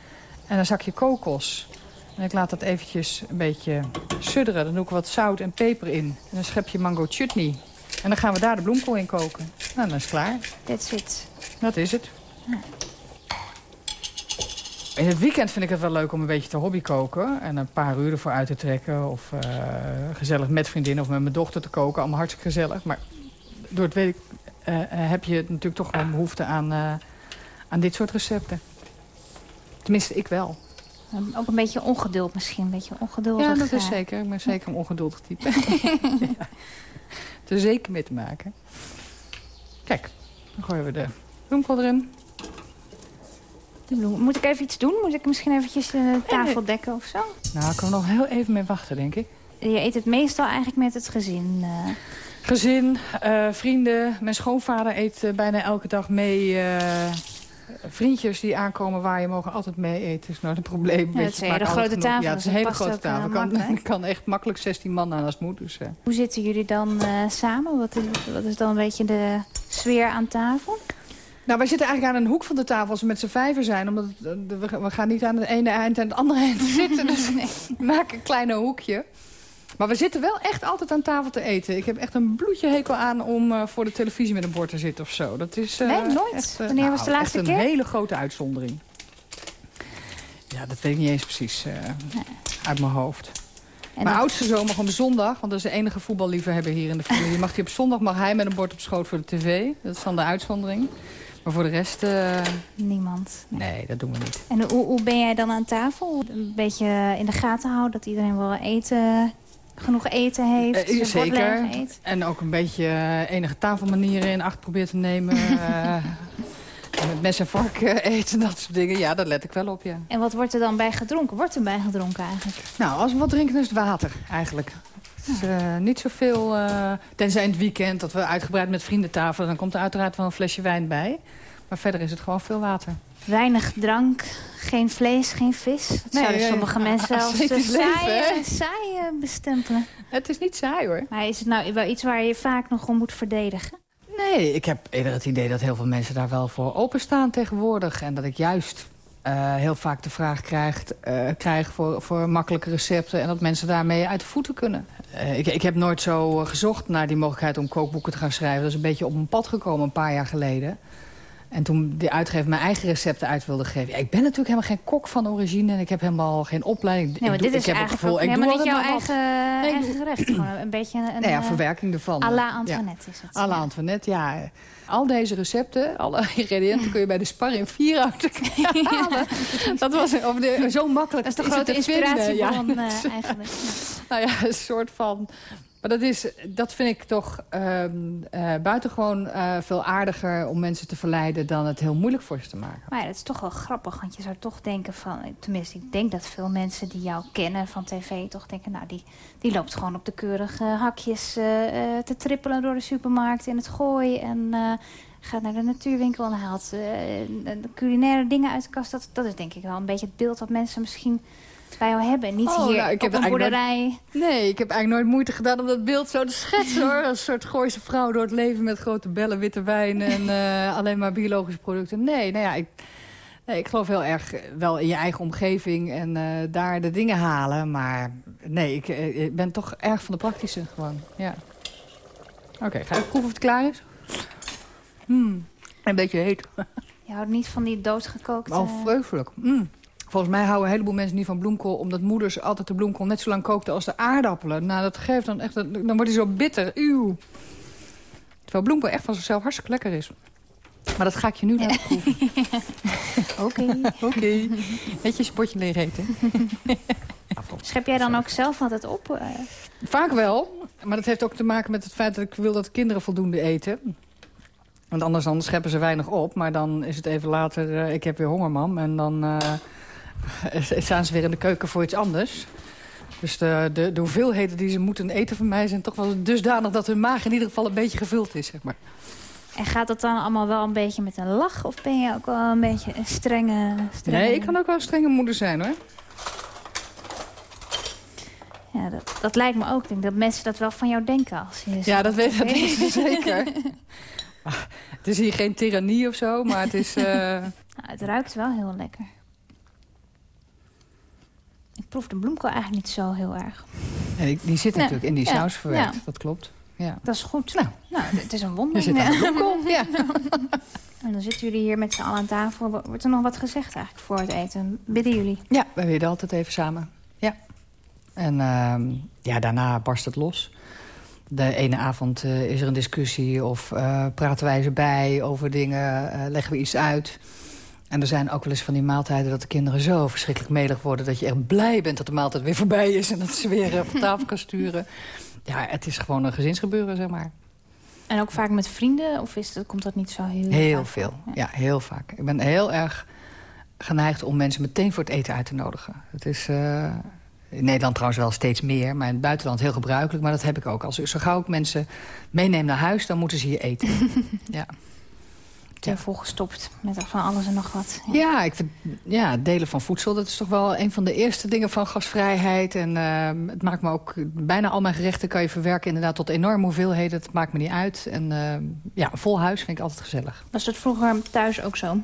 En een zakje kokos. En ik laat dat eventjes een beetje sudderen. Dan doe ik wat zout en peper in. En een schepje mango chutney. En dan gaan we daar de bloemkool in koken. Nou, dan is het klaar. That's it. Dat is het. Ja. In het weekend vind ik het wel leuk om een beetje te hobby koken. En een paar uur ervoor uit te trekken. Of uh, gezellig met vriendinnen of met mijn dochter te koken. Allemaal hartstikke gezellig. Maar door het week uh, heb je natuurlijk toch wel behoefte aan, uh, aan dit soort recepten. Tenminste, ik wel. Ook een beetje ongeduld misschien, een beetje ongeduldig. Ja, dat is zeker. Ik ben zeker een ongeduldig type. ja. Er zeker mee te maken. Kijk, dan gooien we de bloemkool erin. Moet ik even iets doen? Moet ik misschien eventjes de tafel dekken of zo? Nou, ik kan er nog heel even mee wachten, denk ik. Je eet het meestal eigenlijk met het gezin? Uh... Gezin, uh, vrienden. Mijn schoonvader eet uh, bijna elke dag mee vriendjes die aankomen waar je mogen altijd mee eten. is nooit een probleem. Ja, het is een hele grote tafel. Ja, het is een hele grote tafel. Kan, kan, kan echt makkelijk 16 man aan als het moet. Dus, uh. Hoe zitten jullie dan uh, samen? Wat is, wat is dan een beetje de sfeer aan tafel? Nou, wij zitten eigenlijk aan een hoek van de tafel als we met z'n vijven zijn. Omdat het, we, we gaan niet aan het ene eind en het andere eind zitten. Dus we maken een kleine hoekje. Maar we zitten wel echt altijd aan tafel te eten. Ik heb echt een bloedje hekel aan om uh, voor de televisie met een bord te zitten of zo. Dat is, uh, nee, nooit. Echt, uh, Wanneer was de nou, laatste keer? een hele grote uitzondering. Ja, dat weet ik niet eens precies nee. uit mijn hoofd. En mijn oudste zoon mag op zondag, want dat is de enige voetballiefhebber hier in de familie. Mag hij op zondag mag hij met een bord op schoot voor de tv. Dat is dan de uitzondering. Maar voor de rest... Uh... Niemand. Nee. nee. dat doen we niet. En hoe, hoe ben jij dan aan tafel? Een beetje in de gaten houden dat iedereen wel eten genoeg eten heeft. Uh, zeker. Eet. En ook een beetje uh, enige tafelmanieren in acht probeert te nemen. uh, met mes en vork eten, dat soort dingen. Ja, daar let ik wel op, ja. En wat wordt er dan bij gedronken? Wordt er bij gedronken eigenlijk? Nou, als we wat drinken is het water, eigenlijk. Het is uh, niet zoveel... Uh, tenzij in het weekend dat we uitgebreid met vrienden tafelen... dan komt er uiteraard wel een flesje wijn bij. Maar verder is het gewoon veel water. Weinig drank, geen vlees, geen vis. Dat nee, zouden sommige mensen als te saai, saai bestempelen. Het is niet saai hoor. Maar is het nou wel iets waar je vaak nog om moet verdedigen? Nee, ik heb eerder het idee dat heel veel mensen daar wel voor openstaan tegenwoordig. En dat ik juist uh, heel vaak de vraag krijg, uh, krijg voor, voor makkelijke recepten... en dat mensen daarmee uit de voeten kunnen. Uh, ik, ik heb nooit zo gezocht naar die mogelijkheid om kookboeken te gaan schrijven. Dat is een beetje op mijn pad gekomen een paar jaar geleden. En toen de uitgever mijn eigen recepten uit wilde geven. Ja, ik ben natuurlijk helemaal geen kok van origine. En ik heb helemaal geen opleiding. Nee, maar ik doe, dit is ik heb eigenlijk het gevoel, ook ik doe helemaal niet jouw eigen, Nee, ik eigen gerecht. Gewoon een beetje een, Nou ja, eh, verwerking ervan. à la Ja. Antoinette is het. À la. Antoinette, ja. Al deze recepten, alle ingrediënten kun je bij de spar in vier uit halen. Dat was of de- zo makkelijk. Dat is de grote inspiratiebron Ja. eh, eigenlijk. Nou ja, een soort van... Maar dat, is, dat vind ik toch ehm eh, buitengewoon eh, veel aardiger om mensen te verleiden... dan het heel moeilijk voor ze te maken. Maar ja, dat is toch wel grappig, want je zou toch denken van... Tenminste, ik denk dat veel mensen die jou kennen van tv toch denken... nou, die, die loopt gewoon op de keurige hakjes eh, te trippelen door de supermarkt in het gooi... en gaat naar de natuurwinkel en haalt culinaire dingen uit de kast. Dat, dat is denk ik wel een beetje het beeld dat mensen misschien bij jou hebben. Niet Oh, hier nou, ik heb op een boerderij. Nee, ik heb eigenlijk nooit moeite gedaan om dat beeld zo te schetsen, hoor. Als een soort Gooise vrouw door het leven met grote bellen, witte wijn... en eh, alleen maar biologische producten. Nee, nou ja, ik, nee, ik geloof heel erg wel in je eigen omgeving... en eh, daar de dingen halen. Maar nee, ik, eh, ik ben toch erg van de praktische gewoon, ja. Oké, ga ik proeven of het klaar is? Hmm, een beetje heet. Je houdt niet van die doodgekookte... Oh, vreselijk. Mm. Volgens mij houden een heleboel mensen niet van bloemkool... omdat moeders altijd de bloemkool net zo lang kookten als de aardappelen. Nou, dat geeft dan echt... Dan wordt hij zo bitter. Uw. Terwijl bloemkool echt van zichzelf hartstikke lekker is. Maar dat ga ik je nu laten proeven. Oké. Oké. Netjes bordje leeg eten. Schep jij dan ook zelf altijd op? eh? Vaak wel. Maar dat heeft ook te maken met het feit dat ik wil dat kinderen voldoende eten. Want anders dan scheppen ze weinig op. Maar dan is het even later, eh, ik heb weer honger, mam. En dan eh, staan ze weer in de keuken voor iets anders. Dus de, de, de hoeveelheden die ze moeten eten van mij... zijn toch wel dusdanig dat hun maag in ieder geval een beetje gevuld is, zeg maar. En gaat dat dan allemaal wel een beetje met een lach? Of ben je ook wel een beetje een strenge... strenge... Nee, ik kan ook wel een strenge moeder zijn, hoor. Ja, dat, dat lijkt me ook. Ik denk dat mensen dat wel van jou denken. Als je Ja, dat weet, dat weet weet ze zeker. Ah, het is hier geen tirannie of zo, maar het is... eh, Nou, het ruikt wel heel lekker. Ik proef de bloemkool eigenlijk niet zo heel erg. die- zit natuurlijk in die saus verwerkt, dat klopt. Ja. Dat is goed. Nou. Nou, het is een wonder. zit aan de bloemkool, ja. En dan zitten jullie hier met z'n allen aan tafel. Wordt er nog wat gezegd eigenlijk voor het eten? Bidden jullie? Ja, wij bidden altijd even samen. Ja. En ehm, ja, daarna barst het los. De ene avond eh, is er een discussie of eh, praten wij ze bij over dingen, eh, leggen we iets uit. En er zijn ook wel eens van die maaltijden dat de kinderen zo verschrikkelijk melig worden... dat je echt blij bent dat de maaltijd weer voorbij is en dat ze weer eh, van tafel kan sturen. Ja, het is gewoon een gezinsgebeuren, zeg maar. En ook vaak met vrienden? Of is komt dat niet zo heel Heel vaak veel, ja, heel vaak. Ik ben heel erg geneigd om mensen meteen voor het eten uit te nodigen. Het is eh, in Nederland trouwens wel steeds meer, maar in het buitenland heel gebruikelijk. Maar dat heb ik ook. Als ik zo gauw ik mensen meeneem naar huis, dan moeten ze hier eten. ja. Ja. volgestopt met van alles en nog wat. Ja. Ja, ik vind, ja, delen van voedsel, dat is toch wel een van de eerste dingen van gastvrijheid. En ehm, het maakt me ook, bijna al mijn gerechten kan je verwerken inderdaad tot enorme hoeveelheden. Het maakt me niet uit. En ehm, ja, vol huis vind ik altijd gezellig. Was dat vroeger thuis ook zo?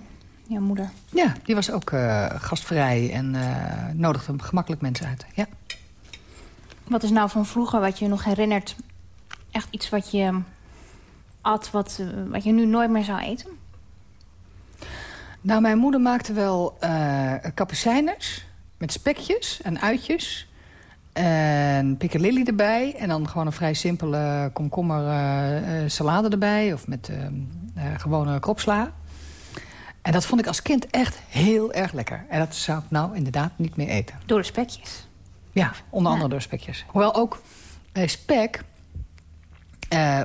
Jouw moeder? Ja, die was ook eh, gastvrij en eh, nodigde gemakkelijk mensen uit. Ja. Wat is nou van vroeger wat je nog herinnert? Echt iets wat je at, wat, eh, wat je nu nooit meer zou eten? Nou, mijn moeder maakte wel eh kapucijners met spekjes en uitjes. En piccalilli erbij. En dan gewoon een vrij simpele komkommer eh, eh, salade erbij. Of met gewone kropsla. En dat vond ik als kind echt heel erg lekker. En dat zou ik nou inderdaad niet meer eten. Door de spekjes. Ja, onder Ja. andere door spekjes. Hoewel ook bij spek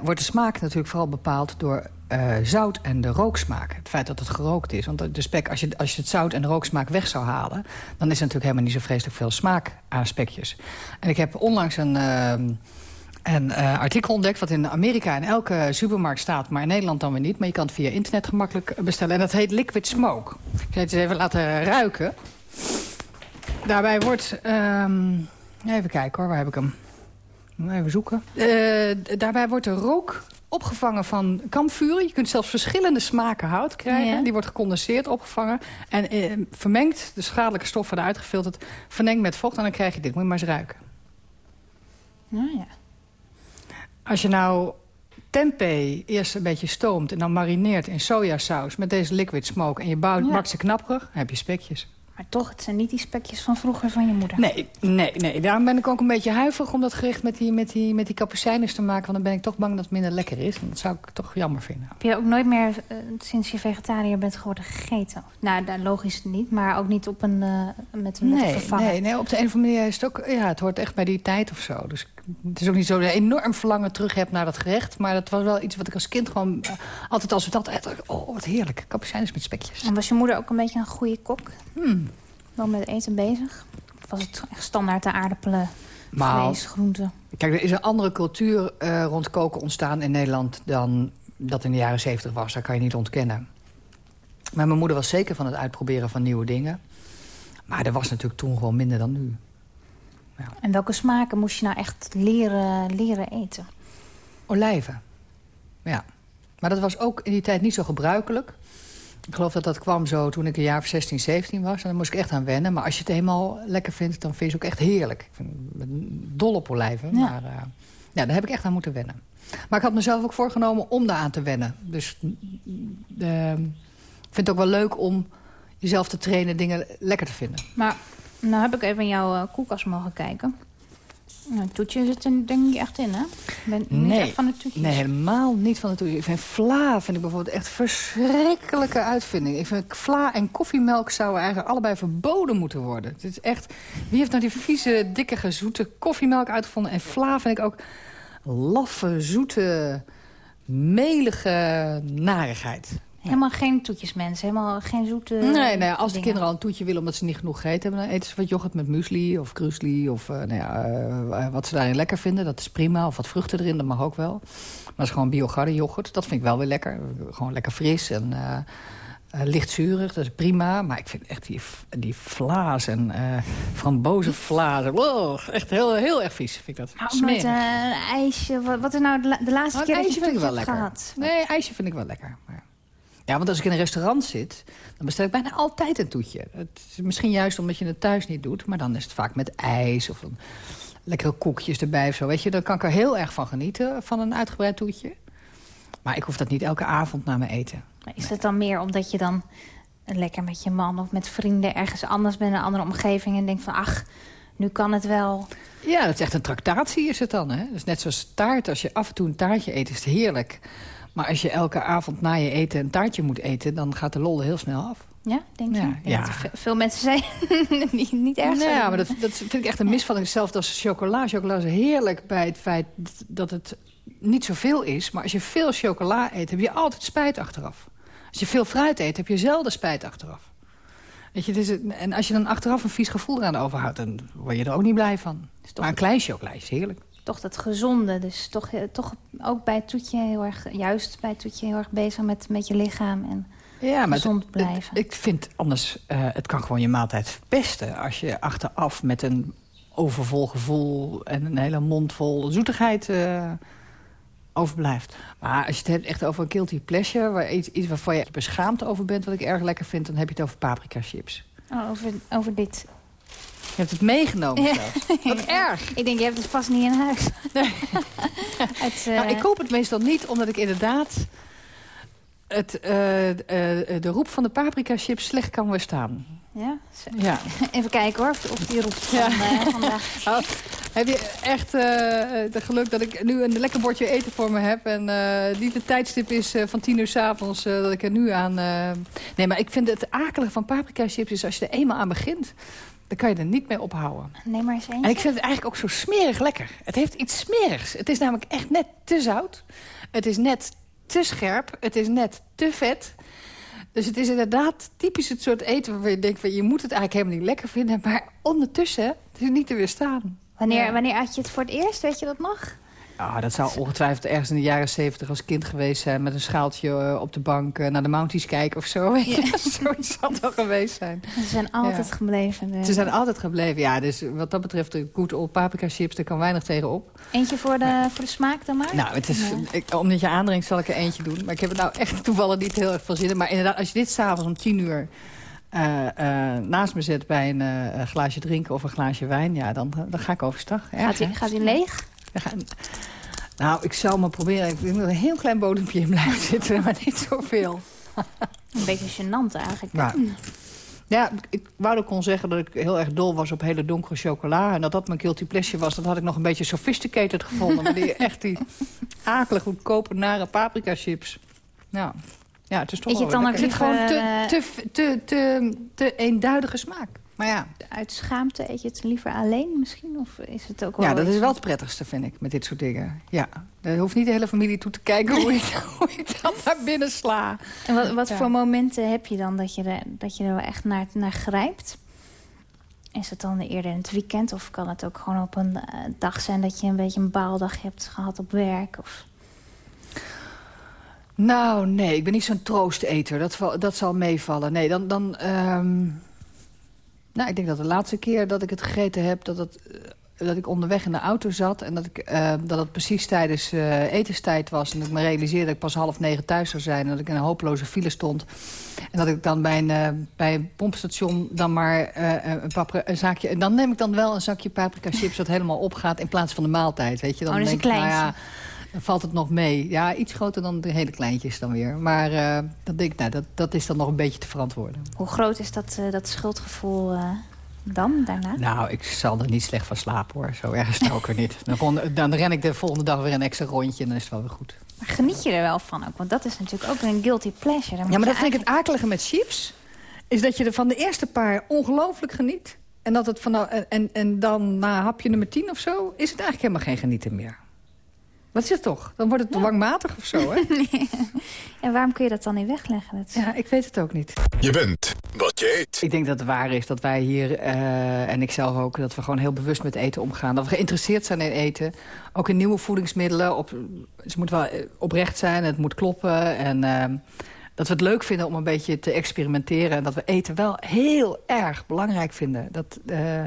wordt de smaak natuurlijk vooral bepaald door eh, zout en de rooksmaak. Het feit dat het gerookt is. Want de spek, als je, als je het zout en de rooksmaak weg zou halen... dan is er natuurlijk helemaal niet zo vreselijk veel smaak aan spekjes. En ik heb onlangs een... ehm, een eh, artikel ontdekt wat in Amerika in elke supermarkt staat... maar in Nederland dan weer niet. Maar je kan het via internet gemakkelijk bestellen. En dat heet Liquid Smoke. Ik zal het eens even laten ruiken. Daarbij wordt... ehm, even kijken hoor, waar heb ik hem? Even zoeken. Eh, daarbij wordt de rook opgevangen van kampvuren. Je kunt zelfs verschillende smaken hout krijgen. Ja. Die wordt gecondenseerd, opgevangen. En eh, vermengd, de schadelijke stoffen eruit gefilterd... vermengd met vocht en dan krijg je dit. Moet je maar eens ruiken. Nou ja. Als je nou tempeh eerst een beetje stoomt... en dan marineert in sojasaus met deze liquid smoke... en je bouwt, Ja. bakt ze knapperig, dan heb je spekjes. Maar toch, het zijn niet die spekjes van vroeger van je moeder. Nee, nee, nee. Daarom ben ik ook een beetje huiverig om dat gericht met die, met die, met die kapucijnes te maken. Want dan ben ik toch bang dat het minder lekker is. En dat zou ik toch jammer vinden. Heb je ook nooit meer, eh, sinds je vegetariër bent geworden, gegeten? Nou, daar logisch niet, maar ook niet op een, eh, met, met een Nee, vervanger. nee, nee, op de een of andere manier is het ook... Ja, het hoort echt bij die tijd of zo. Dus het is ook niet zo dat ik enorm verlangen terug heb naar dat gerecht. Maar dat was wel iets wat ik als kind gewoon... eh, altijd als we dat dacht ik, oh, wat heerlijk. Kapucijnes met spekjes. En was je moeder ook een beetje een goede kok? Hmm. Wel met eten bezig? Of was het echt standaard de aardappelen, Maar vlees, groenten? Kijk, er is een andere cultuur eh, rond koken ontstaan in Nederland... dan dat in de jaren zeventig was. Dat kan je niet ontkennen. Maar mijn moeder was zeker van het uitproberen van nieuwe dingen. Maar er was natuurlijk toen gewoon minder dan nu. En welke smaken moest je nou echt leren, leren eten? Olijven. Ja. Maar dat was ook in die tijd niet zo gebruikelijk. Ik geloof dat dat kwam zo toen ik een jaar of 16, 17 was. En dan moest ik echt aan wennen. Maar als je het helemaal lekker vindt, dan vind je het ook echt heerlijk. Ik vind dol op olijven. Ja. Maar eh, ja, daar heb ik echt aan moeten wennen. Maar ik had mezelf ook voorgenomen om daaraan te wennen. Dus eh, ik vind het ook wel leuk om jezelf te trainen dingen lekker te vinden. Maar nou heb ik even in jouw eh, koelkast mogen kijken. Nou, het toetje zit er denk ik echt in, hè? Ik ben niet Nee. echt van de toetjes. Nee, helemaal niet van de toetje. Ik vind vla vind ik bijvoorbeeld echt een verschrikkelijke uitvinding. Ik vind vla en koffiemelk zouden eigenlijk allebei verboden moeten worden. Het is echt... Wie heeft nou die vieze, dikke, zoete koffiemelk uitgevonden? En vla vind ik ook laffe, zoete, melige narigheid. Helemaal geen toetjes, mensen. Helemaal geen zoete Nee, nee, als de dingen. kinderen al een toetje willen omdat ze niet genoeg gegeten hebben... dan eten ze wat yoghurt met muesli of krusli of eh, nou ja, eh, wat ze daarin lekker vinden. Dat is prima. Of wat vruchten erin, dat mag ook wel. Maar dat is gewoon biogarde yoghurt. Dat vind ik wel weer lekker. Gewoon lekker fris en eh, eh, licht zuurig. Dat is prima. Maar ik vind echt die, die vlaas en eh frambozenvlaas... Wow, echt heel, heel erg vies vind ik dat. Maar met eh, een ijsje. Wat, wat is nou de, la- de laatste Maar keer dat je vind ik wel lekker. gehad? Nee, ijsje vind ik wel lekker. Maar... Ja, want als ik in een restaurant zit, dan bestel ik bijna altijd een toetje. Het is misschien juist omdat je het thuis niet doet, maar dan is het vaak met ijs of een lekkere koekjes erbij of zo. Weet je, dan kan ik er heel erg van genieten, van een uitgebreid toetje. Maar ik hoef dat niet elke avond na mijn eten. Maar Is dat dan meer omdat je dan lekker met je man of met vrienden ergens anders bent in een andere omgeving en denkt van ach, nu kan het wel. Ja, dat is echt een tractatie is het dan. Hè? Dat is net zoals taart. Als je af en toe een taartje eet, is het heerlijk. Maar als je elke avond na je eten een taartje moet eten... dan gaat de lol er heel snel af. Ja, denk je? Ja, veel mensen zijn niet, niet erg Nee, ja, maar dat, dat vind ik echt een misvatting. Hetzelfde als chocola. Chocola is heerlijk bij het feit dat het niet zoveel is. Maar als je veel chocola eet, heb je altijd spijt achteraf. Als je veel fruit eet, heb je zelden spijt achteraf. Weet je, het is een- en als je dan achteraf een vies gevoel eraan overhoudt... dan word je er ook niet blij van. Maar een klein chocola is heerlijk. Toch dat gezonde, dus toch, eh, toch ook bij het toetje heel erg, juist bij het toetje heel erg bezig met, met je lichaam. En Ja, maar gezond blijven. ik vind anders, eh, het kan gewoon je maaltijd verpesten... als je achteraf met een overvol gevoel en een hele mond vol zoetigheid eh, overblijft. Maar als je het hebt echt over een guilty pleasure... Waar iets, iets waarvan je beschaamd over bent, wat ik erg lekker vind... dan heb je het over paprika chips. oh, over, over dit. Je hebt het meegenomen Ja. zelfs. Wat erg. Ik denk, je hebt het vast niet in huis. het, eh, Nou, ik koop het meestal niet, omdat ik inderdaad... Het, eh, eh, de roep van de paprika chips slecht kan weerstaan. ja? Ja. Even kijken hoor, of, die roept van Ja. eh, vandaag. Nou, heb je echt eh het geluk dat ik nu een lekker bordje eten voor me heb... en eh niet het tijdstip is eh, van tien uur s'avonds avonds dat ik er nu aan... eh, Nee, maar ik vind het akelige van paprika chips is als je er eenmaal aan begint... dan kan je er niet mee ophouden. Neem maar eens En ik vind het eigenlijk ook zo smerig lekker. Het heeft iets smerigs. Het is namelijk echt net te zout. Het is net te scherp. Het is net te vet. Dus het is inderdaad typisch het soort eten waarvan je denkt... Van, je moet het eigenlijk helemaal niet lekker vinden. Maar ondertussen, het is niet te weerstaan. Wanneer, Ja. wanneer had je het voor het eerst? Weet je dat nog? Ah, dat zou ongetwijfeld ergens in de jaren zeventig als kind geweest zijn... met een schaaltje eh, op de bank eh, naar de Mounties kijken of zo. Je? Zoiets zal het wel geweest zijn. Ze zijn altijd gebleven. de- Ze zijn altijd gebleven. Ja, dus wat dat betreft, de good old paprika chips... daar kan weinig tegen op. Eentje voor de, voor de smaak dan maar? Nou, het is, Ja. ik, omdat je aandringt zal ik er eentje doen. Maar ik heb het nou echt toevallig niet heel erg veel zin in. Maar inderdaad, als je dit s'avonds om tien uur... eh, eh, naast me zet bij een eh, glaasje drinken of een glaasje wijn... ja, dan, dan ga ik overstag. Erg, Gaat hij gaat hij leeg? Nou, ik zal maar proberen. Ik denk dat er een heel klein bodempje in blijft zitten, maar niet zoveel. Een beetje gênant eigenlijk. Nou, ja, ik wou ook kon zeggen dat ik heel erg dol was op hele donkere chocola. En dat dat mijn guilty pleasure was, dat had ik nog een beetje sophisticated gevonden. maar die, echt die akelig goedkope, nare paprika chips. Nou, ja, het is toch Eet je wel dan lekker. ook Het is gewoon te, liever, te, te, te, te eenduidige smaak. Maar ja, Uit schaamte eet je het liever alleen misschien? Of is het ook wel ja, dat is wel het prettigste, vind ik, met dit soort dingen. Ja, er hoeft niet de hele familie toe te kijken hoe ik, hoe ik dat naar binnen sla. En wat, wat Ja. voor momenten heb je dan dat je er, dat je er wel echt naar, naar grijpt? Is het dan eerder in het weekend? Of kan het ook gewoon op een eh, dag zijn dat je een beetje een baaldag hebt gehad op werk? Of... Nou, nee, ik ben niet zo'n troosteter. Dat, dat zal meevallen. Nee, dan... dan ehm, Nou, ik denk dat de laatste keer dat ik het gegeten heb... dat, het, eh, dat ik onderweg in de auto zat... en dat, ik, eh, dat het precies tijdens eh, etenstijd was... en dat ik me realiseerde dat ik pas half negen thuis zou zijn... en dat ik in een hopeloze file stond. En dat ik dan bij een, bij een pompstation dan maar een, een zaakje... en dan neem ik dan wel een zakje paprika chips... dat helemaal opgaat in plaats van de maaltijd. Weet je? Dan Oh, dus denk een ik, nou kleintje. ja, dan valt het nog mee. Ja, iets groter dan de hele kleintjes dan weer. Maar eh, dat, denk ik, nou, dat, dat is dan nog een beetje te verantwoorden. Hoe groot is dat, eh, dat schuldgevoel eh, dan, daarna? Nou, ik zal er niet slecht van slapen hoor. Zo erg is het ook weer niet. Dan, dan ren ik de volgende dag weer een extra rondje en dan is het wel weer goed. Maar geniet je er wel van ook? Want dat is natuurlijk ook een guilty pleasure. Dan Ja, maar dat vind ik het akelige met chips. Is dat je er van de eerste paar ongelooflijk geniet. En, dat het van, en, en, en dan na hapje nummer 10 of zo... is het eigenlijk helemaal geen genieten meer. Wat is het toch? Dan wordt het dwangmatig of zo, hè? En waarom kun je dat dan niet wegleggen? Dat... Ja, ik weet het ook niet. Je bent wat je eet. Ik denk dat het waar is dat wij hier, eh, en ik zelf ook... dat we gewoon heel bewust met eten omgaan. Dat we geïnteresseerd zijn in eten. Ook in nieuwe voedingsmiddelen. Op, ze moeten wel eh, oprecht zijn, het moet kloppen. En ehm, dat we het leuk vinden om een beetje te experimenteren. En dat we eten wel heel erg belangrijk vinden. Dat, eh,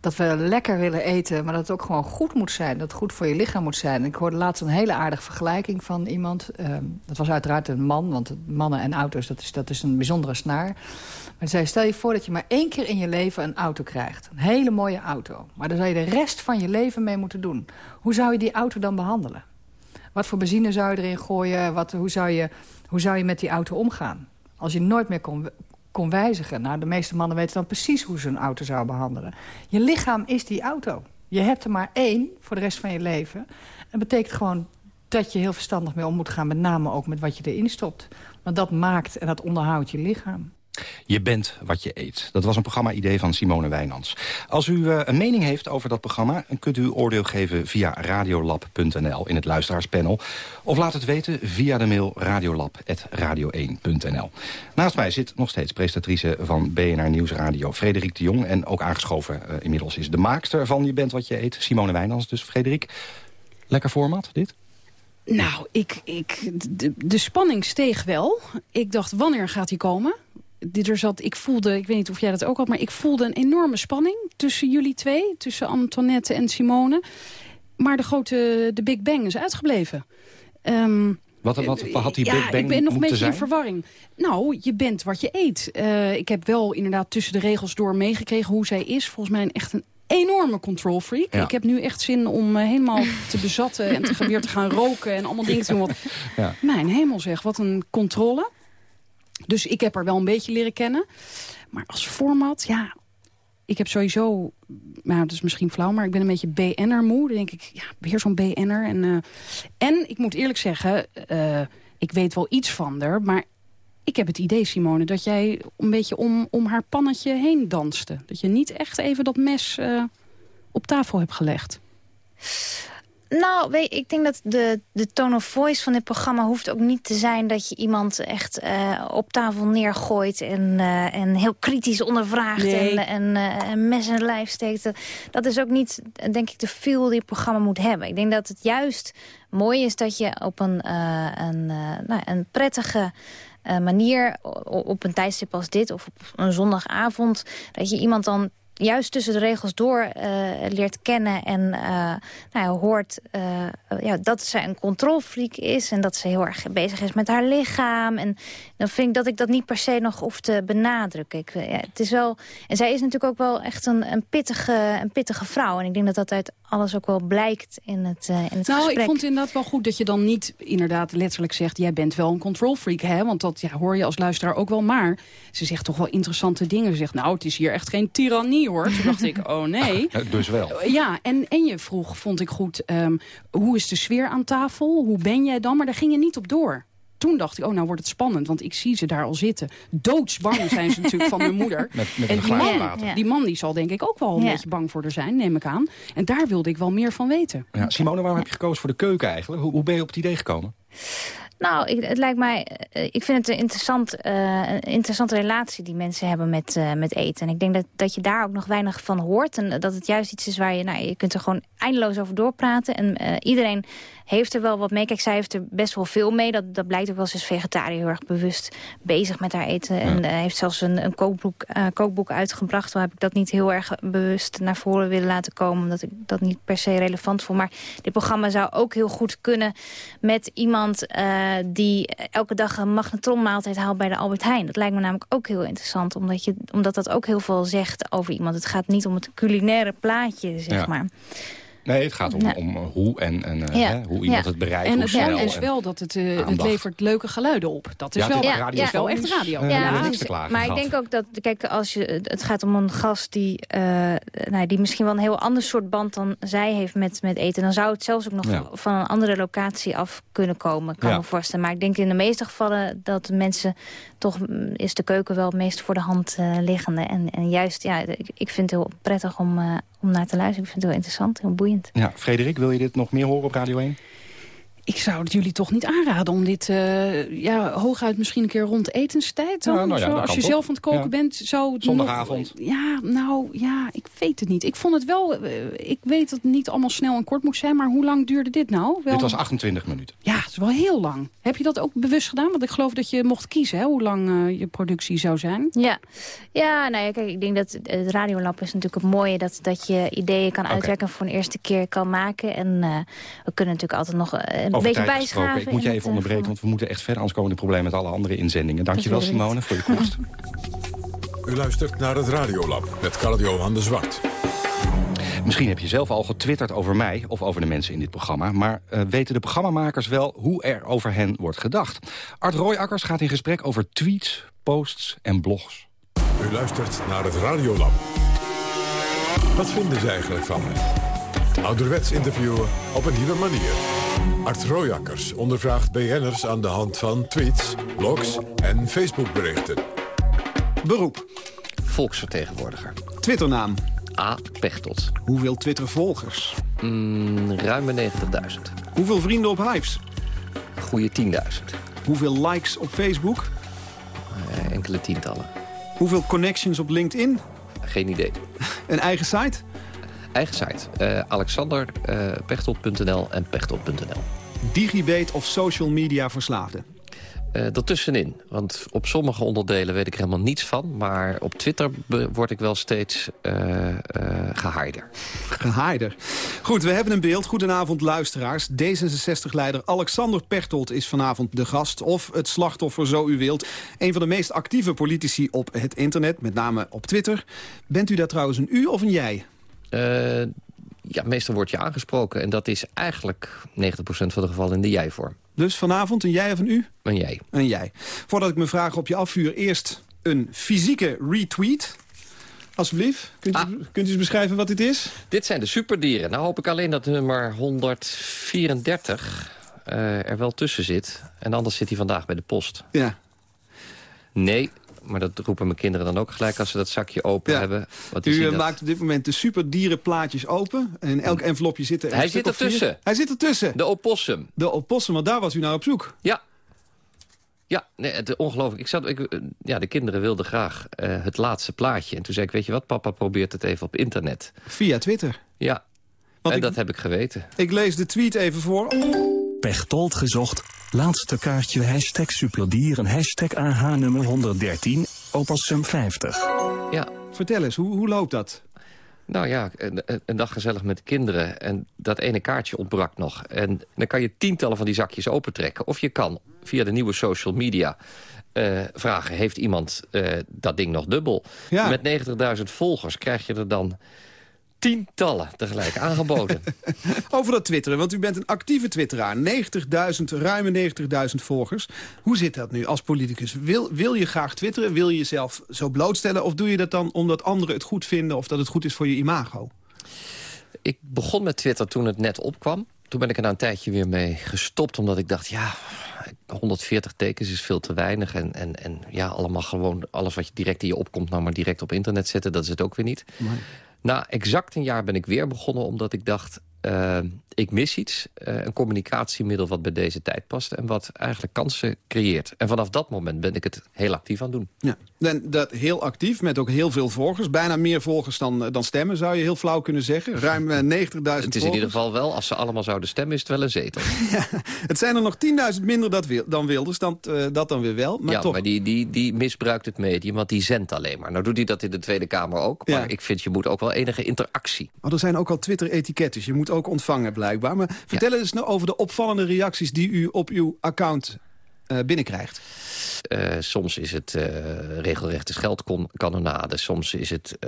dat we lekker willen eten, maar dat het ook gewoon goed moet zijn. Dat het goed voor je lichaam moet zijn. Ik hoorde laatst een hele aardige vergelijking van iemand. Ehm, dat was uiteraard een man, want mannen en auto's, dat is, dat is een bijzondere snaar. Maar zei, stel je voor dat je maar één keer in je leven een auto krijgt. Een hele mooie auto. Maar daar zou je de rest van je leven mee moeten doen. Hoe zou je die auto dan behandelen? Wat voor benzine zou je erin gooien? Wat, hoe, zou je, hoe zou je met die auto omgaan? Als je nooit meer kon, kon wijzigen. Nou, de meeste mannen weten dan precies hoe ze een auto zouden behandelen. Je lichaam is die auto. Je hebt er maar één voor de rest van je leven. Dat betekent gewoon dat je heel verstandig mee om moet gaan. Met name ook met wat je erin stopt. Want dat maakt en dat onderhoudt je lichaam. Je bent wat je eet. Dat was een programma-idee van Simone Wijnands. Als u eh, een mening heeft over dat programma... kunt u oordeel geven via radiolab.nl in het luisteraarspanel. Of laat het weten via de mail radiolab.radio1.nl. Naast mij zit nog steeds presentatrice van BNR Nieuwsradio... Frederik de Jong. En ook aangeschoven eh, inmiddels is de maakster van Je bent wat je eet. Simone Wijnands. Dus Frederik, lekker format dit? Nou, ik, ik, de spanning steeg wel. Ik dacht, wanneer gaat hij komen? Er zat, ik voelde, ik weet niet of jij dat ook had... maar ik voelde een enorme spanning tussen jullie twee. Tussen Antoinette en Simone. Maar de grote de Big Bang is uitgebleven. Ehm, Wat, wat, had die ja, Big Bang ik ben nog een beetje zijn? in verwarring. Nou, je bent wat je eet. Eh, ik heb wel inderdaad tussen de regels door meegekregen hoe zij is. Volgens mij een echt een enorme control freak. Ja. Ik heb nu echt zin om eh, helemaal te bezatten... en te, weer te gaan roken en allemaal dingen te doen. Wat, Ja. Mijn hemel zeg, wat een controle. Dus ik heb haar wel een beetje leren kennen. Maar als format, ja... Ik heb sowieso, nou dat is misschien flauw, maar ik ben een beetje BN'er moe. Dan denk ik, ja, weer zo'n BN'er. En, eh, en ik moet eerlijk zeggen, eh, ik weet wel iets van haar, maar ik heb het idee, Simone, dat jij een beetje om, om haar pannetje heen danste. Dat je niet echt even dat mes eh, op tafel hebt gelegd. Nou, weet, ik denk dat de, de tone of voice van dit programma hoeft ook niet te zijn... dat je iemand echt eh, op tafel neergooit en, eh, en heel kritisch ondervraagt... Nee. en, en een mes in het lijf steekt. Dat is ook niet, denk ik, de feel die het programma moet hebben. Ik denk dat het juist mooi is dat je op een, een, nou, een prettige... manier op een tijdstip als dit of op een zondagavond... dat je iemand dan juist tussen de regels door uh, leert kennen en uh, nou, hoort uh, ja, dat zij een controlfreak is en dat ze heel erg bezig is met haar lichaam. En dan vind ik dat ik dat niet per se nog hoef te benadrukken. Ik, ja, het is wel, en zij is natuurlijk ook wel echt een, een, pittige, een pittige vrouw. En ik denk dat dat uit alles ook wel blijkt in het, in het nou, gesprek. ik vond het inderdaad wel goed dat je dan niet inderdaad letterlijk zegt... jij bent wel een controlfreak, hè? Want dat ja, hoor je als luisteraar ook wel. Maar ze zegt toch wel interessante dingen. Ze zegt, nou, het is hier echt geen tirannie, hoor. Toen dacht ik, oh nee. dus wel. Ja, en, en je vroeg, vond ik goed, um, hoe is de sfeer aan tafel? Hoe ben jij dan? Maar daar ging je niet op door toen dacht ik, oh, nou wordt het spannend. Want ik zie ze daar al zitten. Doodsbang zijn ze natuurlijk van hun moeder. Met, met en die man, die man die zal denk ik ook wel een Ja. beetje bang voor haar zijn, neem ik aan. En daar wilde ik wel meer van weten. Ja, Simone, waarom heb je gekozen voor de keuken eigenlijk? Hoe, hoe ben je op het idee gekomen? Nou, ik, het lijkt mij, eh, ik vind het een, interessant, eh, een interessante relatie die mensen hebben met, eh, met eten. En ik denk dat, dat je daar ook nog weinig van hoort. En dat het juist iets is waar je, nou, je kunt er gewoon eindeloos over doorpraten. En iedereen heeft er wel wat mee. Kijk, zij heeft er best wel veel mee. Dat, dat blijkt ook wel. Ze is vegetariër, heel erg bewust bezig met haar eten. En heeft zelfs een, een kookboek, kookboek uitgebracht. Al heb ik dat niet heel erg bewust naar voren willen laten komen. Omdat ik dat niet per se relevant vond. Maar dit programma zou ook heel goed kunnen met iemand die elke dag een magnetronmaaltijd haalt bij de Albert Heijn. Dat lijkt me namelijk ook heel interessant. Omdat, je, omdat dat ook heel veel zegt over iemand. Het gaat niet om het culinaire plaatje, zeg Ja. maar. Nee, het gaat om, om eh, hoe en, en eh, Ja. hè, hoe iemand Ja. het bereikt, En hoe het snel. mooie is wel dat het, eh, het levert leuke geluiden op. Dat is wel, is Ja, radio ja. wel echt radio. Ja, maar ik denk ook dat, kijk, als je, het gaat om een gast die, eh, nou, die misschien wel een heel ander soort band dan zij heeft met, met eten. Dan zou het zelfs ook nog Ja. van een andere locatie af kunnen komen, kan Ja. me voorstellen. Maar ik denk in de meeste gevallen dat mensen toch mm, is de keuken wel het meest voor de hand eh, liggende. En, en juist, ja, ik, ik vind het heel prettig om, eh, om naar te luisteren. Ik vind het heel interessant, heel boeiend. Ja, Frederik, wil je dit nog meer horen op Radio 1? Ik zou het jullie toch niet aanraden om dit, eh, ja, hooguit misschien een keer rond etenstijd dan, Ja, nou ja, zo. dat Als je zelf aan het koken Ja. bent, zou het Zondagavond. Nog, ja, nou, ja, ik weet het niet. Ik vond het wel, eh, ik weet dat het niet allemaal snel en kort moet zijn, maar hoe lang duurde dit nou? Wel, Dit was 28 minuten. Ja, het is wel heel lang. Heb je dat ook bewust gedaan? Want ik geloof dat je mocht kiezen, hè, hoe lang eh, je productie zou zijn. Ja, ja nou ja, kijk, ik denk dat het Radiolab is natuurlijk het mooie... dat, dat je ideeën kan uitwerken voor een eerste keer kan maken. En eh, we kunnen natuurlijk altijd nog eh, Over beetje tijd gesproken. bijschaven. Ik moet je even het, eh, onderbreken, want we moeten echt verder. Anders komen de problemen met alle andere inzendingen. Dankjewel. Simone voor je komst. U luistert naar het Radiolab met Carlo aan de Zwart. Misschien heb je zelf al getwitterd over mij of over de mensen in dit programma. Maar eh, weten de programmamakers wel hoe er over hen wordt gedacht? Art Royakkers gaat in gesprek over tweets, posts en blogs. U luistert naar het Radiolab. Wat vinden ze eigenlijk van me? Ouderwets interviewen op een nieuwe manier. Art Royakkers ondervraagt BN'ers aan de hand van tweets, blogs en Facebookberichten. Beroep. Volksvertegenwoordiger. Twitternaam. A. Pechtot. Hoeveel Twitter-volgers? Mm, ruime 90.000. Hoeveel vrienden op Hives? Goeie 10.000. Hoeveel likes op Facebook? Eh, enkele tientallen. Hoeveel connections op LinkedIn? Geen idee. Een eigen site? Eigen site. eh Alexander, eh, en pechtot.nl. Digibate of social media verslaafde? Eh daartussenin. Want op sommige onderdelen weet ik helemaal niets van. Maar op Twitter word ik wel steeds gehaarder. Gehaider. Goed, we hebben een beeld. Goedenavond, luisteraars. D66-leider Alexander Pechtold is vanavond de gast... of het slachtoffer, zo u wilt. Een van de meest actieve politici op het internet, met name op Twitter. Bent u daar trouwens een u of een jij? Eh, ja, meestal word je aangesproken. En dat is eigenlijk 90% van de gevallen in de jij-vorm. Dus vanavond een jij of een u? Een jij. Een jij. Voordat ik mijn vragen op je afvuur, eerst een fysieke retweet. Alsjeblieft, kunt u, kunt u eens beschrijven wat dit is? Dit zijn de superdieren. Nou hoop ik alleen dat nummer 134 eh, er wel tussen zit. En anders zit hij vandaag bij de post. Ja. Nee, maar dat roepen mijn kinderen dan ook gelijk als ze dat zakje open Ja. hebben. Die U eh, dat- maakt op dit moment de superdierenplaatjes open. En in elk envelopje zit er een Hij zit ertussen. Hij zit ertussen. De opossum. De opossum, want daar was u naar op zoek. Ja. Ja, nee, het, ongelooflijk. Ik zat, ik, eh, ja, de kinderen wilden graag eh, het laatste plaatje. En toen zei ik, weet je wat, papa probeert het even op internet. Via Twitter. Ja, Want en ik- dat heb ik geweten. Ik lees de tweet even voor. Pechtold gezocht. Laatste kaartje hashtag superdieren hashtag AH nummer 113 opossum 50. Ja, Vertel eens, hoe, hoe loopt dat? Nou ja, een, een, dag gezellig met de kinderen. En dat ene kaartje ontbrak nog. En dan kan je tientallen van die zakjes opentrekken. Of je kan via de nieuwe social media uh, vragen... heeft iemand uh, dat ding nog dubbel? Ja. Met 90.000 volgers krijg je er dan tientallen tegelijk aangeboden. Over dat twitteren, want u bent een actieve twitteraar. 90.000, ruime 90.000 volgers. Hoe zit dat nu als politicus? Wil, wil je graag twitteren? Wil je jezelf zo blootstellen? Of doe je dat dan omdat anderen het goed vinden... of dat het goed is voor je imago? Ik begon met Twitter toen het net opkwam. Toen ben ik er na een tijdje weer mee gestopt, omdat ik dacht... ja, 140 tekens is veel te weinig. En, en, en ja, allemaal gewoon alles wat je direct in je opkomt... nou maar direct op internet zetten, dat is het ook weer niet. Maar... Na exact een jaar ben ik weer begonnen omdat ik dacht... Uh, ik mis iets, uh, een communicatiemiddel wat bij deze tijd past... en wat eigenlijk kansen creëert. En vanaf dat moment ben ik het heel actief aan doen. Ja, en dat heel actief, met ook heel veel volgers. Bijna meer volgers dan, dan stemmen, zou je heel flauw kunnen zeggen. Ruim 90.000 volgers. Het is in ieder geval wel, als ze allemaal zouden stemmen... is het wel een zetel. ja, het zijn er nog 10.000 minder dat wil, dan Wilders, dan, uh, dat dan weer wel. Maar ja, toch... maar die, die, die misbruikt het medium, want die zendt alleen maar. Nou doet hij dat in de Tweede Kamer ook. Maar Ja. ik vind, je moet ook wel enige interactie. Maar er zijn ook al Twitter-etikettes. Je moet ook ontvangen, blijkbaar. Maar vertel eens nou over de opvallende reacties... die u op uw account eh, binnenkrijgt. Uh, soms is het uh, regelrechte scheldkanonade. Soms is het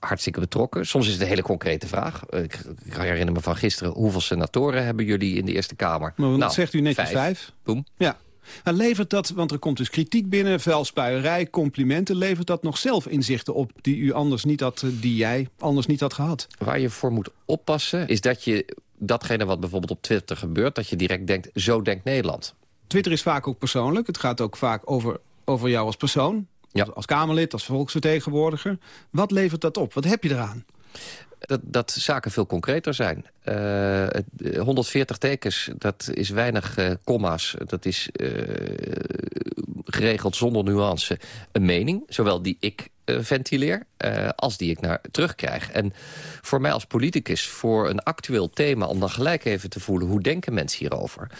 hartstikke betrokken. Soms is het een hele concrete vraag. ik, herinner me van gisteren... hoeveel senatoren hebben jullie in de Eerste Kamer? Maar nou, nou, zegt u netjes vijf. vijf. Boem. Ja. Maar levert dat, want er komt dus kritiek binnen, vuilspuierij, complimenten... levert dat nog zelf inzichten op die, u anders niet had, die jij anders niet had gehad? Waar je voor moet oppassen is dat je datgene wat bijvoorbeeld op Twitter gebeurt... dat je direct denkt, zo denkt Nederland. Twitter is vaak ook persoonlijk. Het gaat ook vaak over, over jou als persoon. Ja. Als Kamerlid, als volksvertegenwoordiger. Wat levert dat op? Wat heb je eraan? Dat, dat zaken veel concreter zijn. Uh, 140 tekens, dat is weinig uh, comma's. Dat is geregeld zonder nuance een mening. Zowel die ik ventileer als die ik naar terugkrijg. En voor mij als politicus, voor een actueel thema... om dan gelijk even te voelen hoe denken mensen hierover...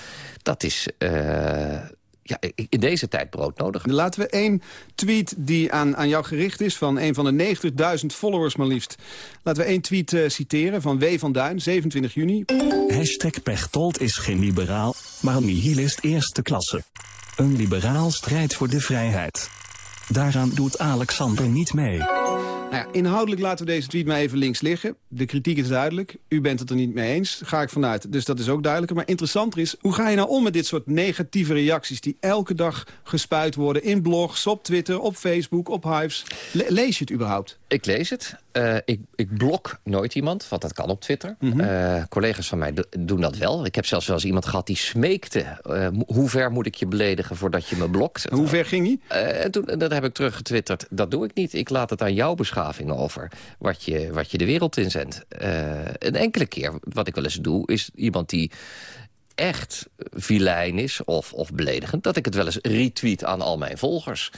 dat is ja, in deze tijd broodnodig. Laten we één tweet die aan, aan jou gericht is... van een van de 90.000 followers maar liefst. Laten we één tweet uh, citeren van W. van Duin, 27 juni. Hashtag Pechtold is geen liberaal, maar een nihilist eerste klasse. Een liberaal strijdt voor de vrijheid. Daaraan doet Alexander niet mee. Nou ja, inhoudelijk laten we deze tweet maar even links liggen. De kritiek is duidelijk. U bent het er niet mee eens. Ga ik vanuit. Dus dat is ook duidelijker. Maar interessanter is, hoe ga je nou om met dit soort negatieve reacties... die elke dag gespuit worden in blogs, op Twitter, op Facebook, op Hives? Le lees je het überhaupt? Ik lees het. Uh, ik, ik blok nooit iemand, want dat kan op Twitter. Mm -hmm. uh, collega's van mij doen dat wel. Ik heb zelfs wel eens iemand gehad die smeekte... Uh, hoe ver moet ik je beledigen voordat je me blokt? Hoe ver ging hij? en toen, dat heb ik teruggetwitterd. Dat doe ik niet. Ik laat het aan jouw beschaving over. Wat je, wat je de wereld inzendt. een enkele keer, wat ik wel eens doe... is iemand die echt vilijn is of, of beledigend... dat ik het wel eens retweet aan al mijn volgers.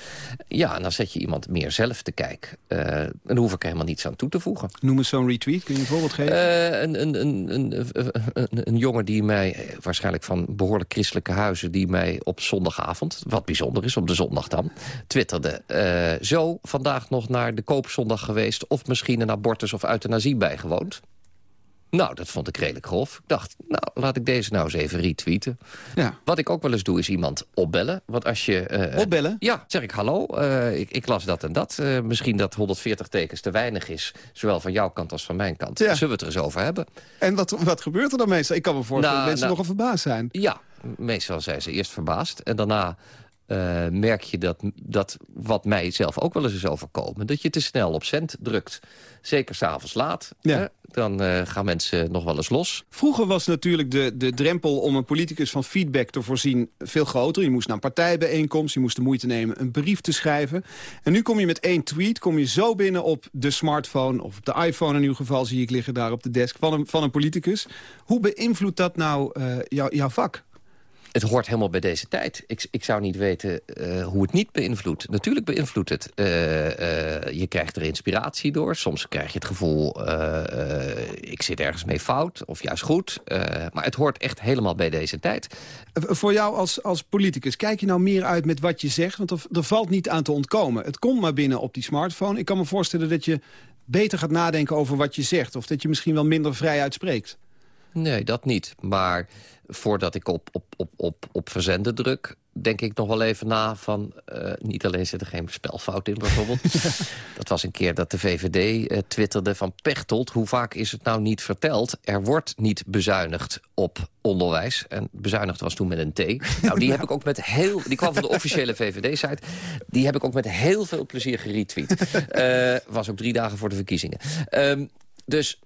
Ja, en dan zet je iemand meer zelf te kijken. Uh, en daar hoef ik er helemaal niets aan toe te voegen. Noem eens zo'n retweet. Kun je een voorbeeld geven? Uh, een, een, een, een, een, jongen die mij, waarschijnlijk van behoorlijk christelijke huizen... die mij op zondagavond, wat bijzonder is op de zondag dan... twitterde, uh, zo vandaag nog naar de koopzondag geweest... of misschien een abortus of euthanasie bijgewoond. Nou, dat vond ik redelijk grof. Ik dacht, nou, laat ik deze nou eens even retweeten. Ja. Wat ik ook wel eens doe, is iemand opbellen. Want als je... Uh, opbellen? Ja, zeg ik, hallo, uh, ik, ik, las dat en dat. Uh, misschien dat 140 tekens te weinig is. Zowel van jouw kant als van mijn kant. Ja. Zullen we het er eens over hebben? En wat, wat gebeurt er dan meestal? Ik kan me voorstellen nou, dat mensen nou, nogal verbaasd zijn. Ja, meestal zijn ze eerst verbaasd. En daarna... Uh, merk je dat, dat wat mij zelf ook wel eens is overkomen... dat je te snel op cent drukt. Zeker s'avonds laat. Ja. Hè? Dan uh, gaan mensen nog wel eens los. Vroeger was natuurlijk de, de drempel om een politicus van feedback te voorzien veel groter. Je moest naar een partijbijeenkomst, je moest de moeite nemen een brief te schrijven. En nu kom je met één tweet, kom je zo binnen op de smartphone... of op de iPhone in uw geval zie ik liggen daar op de desk van een, van een politicus. Hoe beïnvloedt dat nou uh, jou, jouw vak? Het hoort helemaal bij deze tijd. Ik, ik zou niet weten uh, hoe het niet beïnvloedt. Natuurlijk beïnvloedt het. Uh, uh, je krijgt er inspiratie door. Soms krijg je het gevoel, ik zit ergens mee fout of juist goed. maar het hoort echt helemaal bij deze tijd. Voor jou als, als politicus, kijk je nou meer uit met wat je zegt? Want er, er valt niet aan te ontkomen. Het komt maar binnen op die smartphone. Ik kan me voorstellen dat je beter gaat nadenken over wat je zegt? Of dat je misschien wel minder vrij uitspreekt? Nee, dat niet. Maar voordat ik op, op, op, op, op verzenden druk denk ik nog wel even na van... Uh, niet alleen zit er geen spelfout in bijvoorbeeld. dat was een keer dat de VVD uh, twitterde van Pechtold... hoe vaak is het nou niet verteld? Er wordt niet bezuinigd op onderwijs. En bezuinigd was toen met een T. Nou, die heb ik ook met heel... Die kwam van de officiële VVD-site. Die heb ik ook met heel veel plezier geretweet. Uh, was ook drie dagen voor de verkiezingen. Um, dus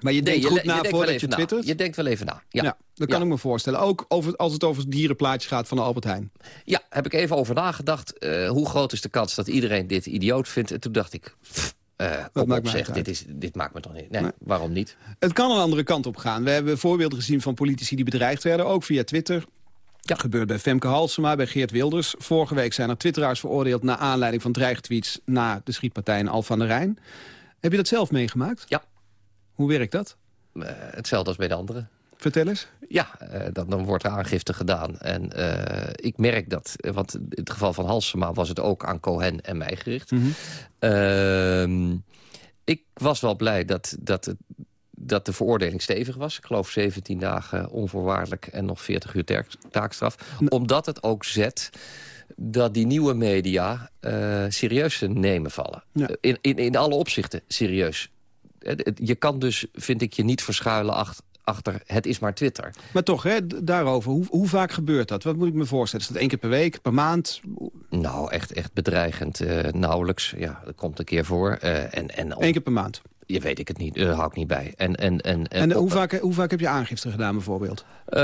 maar je denkt goed na voordat je twittert? Je denkt wel even na, ja. dat kan ik me voorstellen. Ook over, als het over het dierenplaatje gaat van de Albert Heijn. Ja, heb ik even over nagedacht. Uh, hoe groot is de kans dat iedereen dit idioot vindt? En toen dacht ik... Uh, dat maakt op zeg, dit, is, dit maakt me toch niet. Nee, waarom niet? Het kan een andere kant op gaan. We hebben voorbeelden gezien van politici die bedreigd werden, ook via Twitter. Ja. gebeurt bij Femke Halsema, bij Geert Wilders. Vorige week zijn er twitteraars veroordeeld... naar aanleiding van dreigtweets na de schietpartij in Alphen aan de Rijn. Heb je dat zelf meegemaakt? Ja. Hoe werkt dat? Uh, hetzelfde als bij de anderen. Vertel eens. Ja, uh, dan, dan, wordt er aangifte gedaan. En uh, ik merk dat, want in het geval van Halsema was het ook aan Cohen en mij gericht. Mm -hmm. ik was wel blij dat, dat, het, dat de veroordeling stevig was. Ik geloof 17 dagen onvoorwaardelijk en nog 40 uur taakstraf. Omdat het ook zet dat die nieuwe media uh, serieus te nemen vallen. Ja. In, in, in alle opzichten serieus je kan dus, vind ik, je niet verschuilen achter, achter het is maar Twitter. Maar toch, hè, daarover, hoe, hoe, vaak gebeurt dat? Wat moet ik me voorstellen? Is dat één keer per week, per maand? Nou, echt, echt bedreigend. Uh, nauwelijks. Ja, dat komt een keer voor. Uh, en, en Eén keer per maand? Je weet ik het niet, daar hou ik niet bij. En, en, en, en, hoe, vaak, hoe vaak heb je aangifte gedaan bijvoorbeeld? Uh,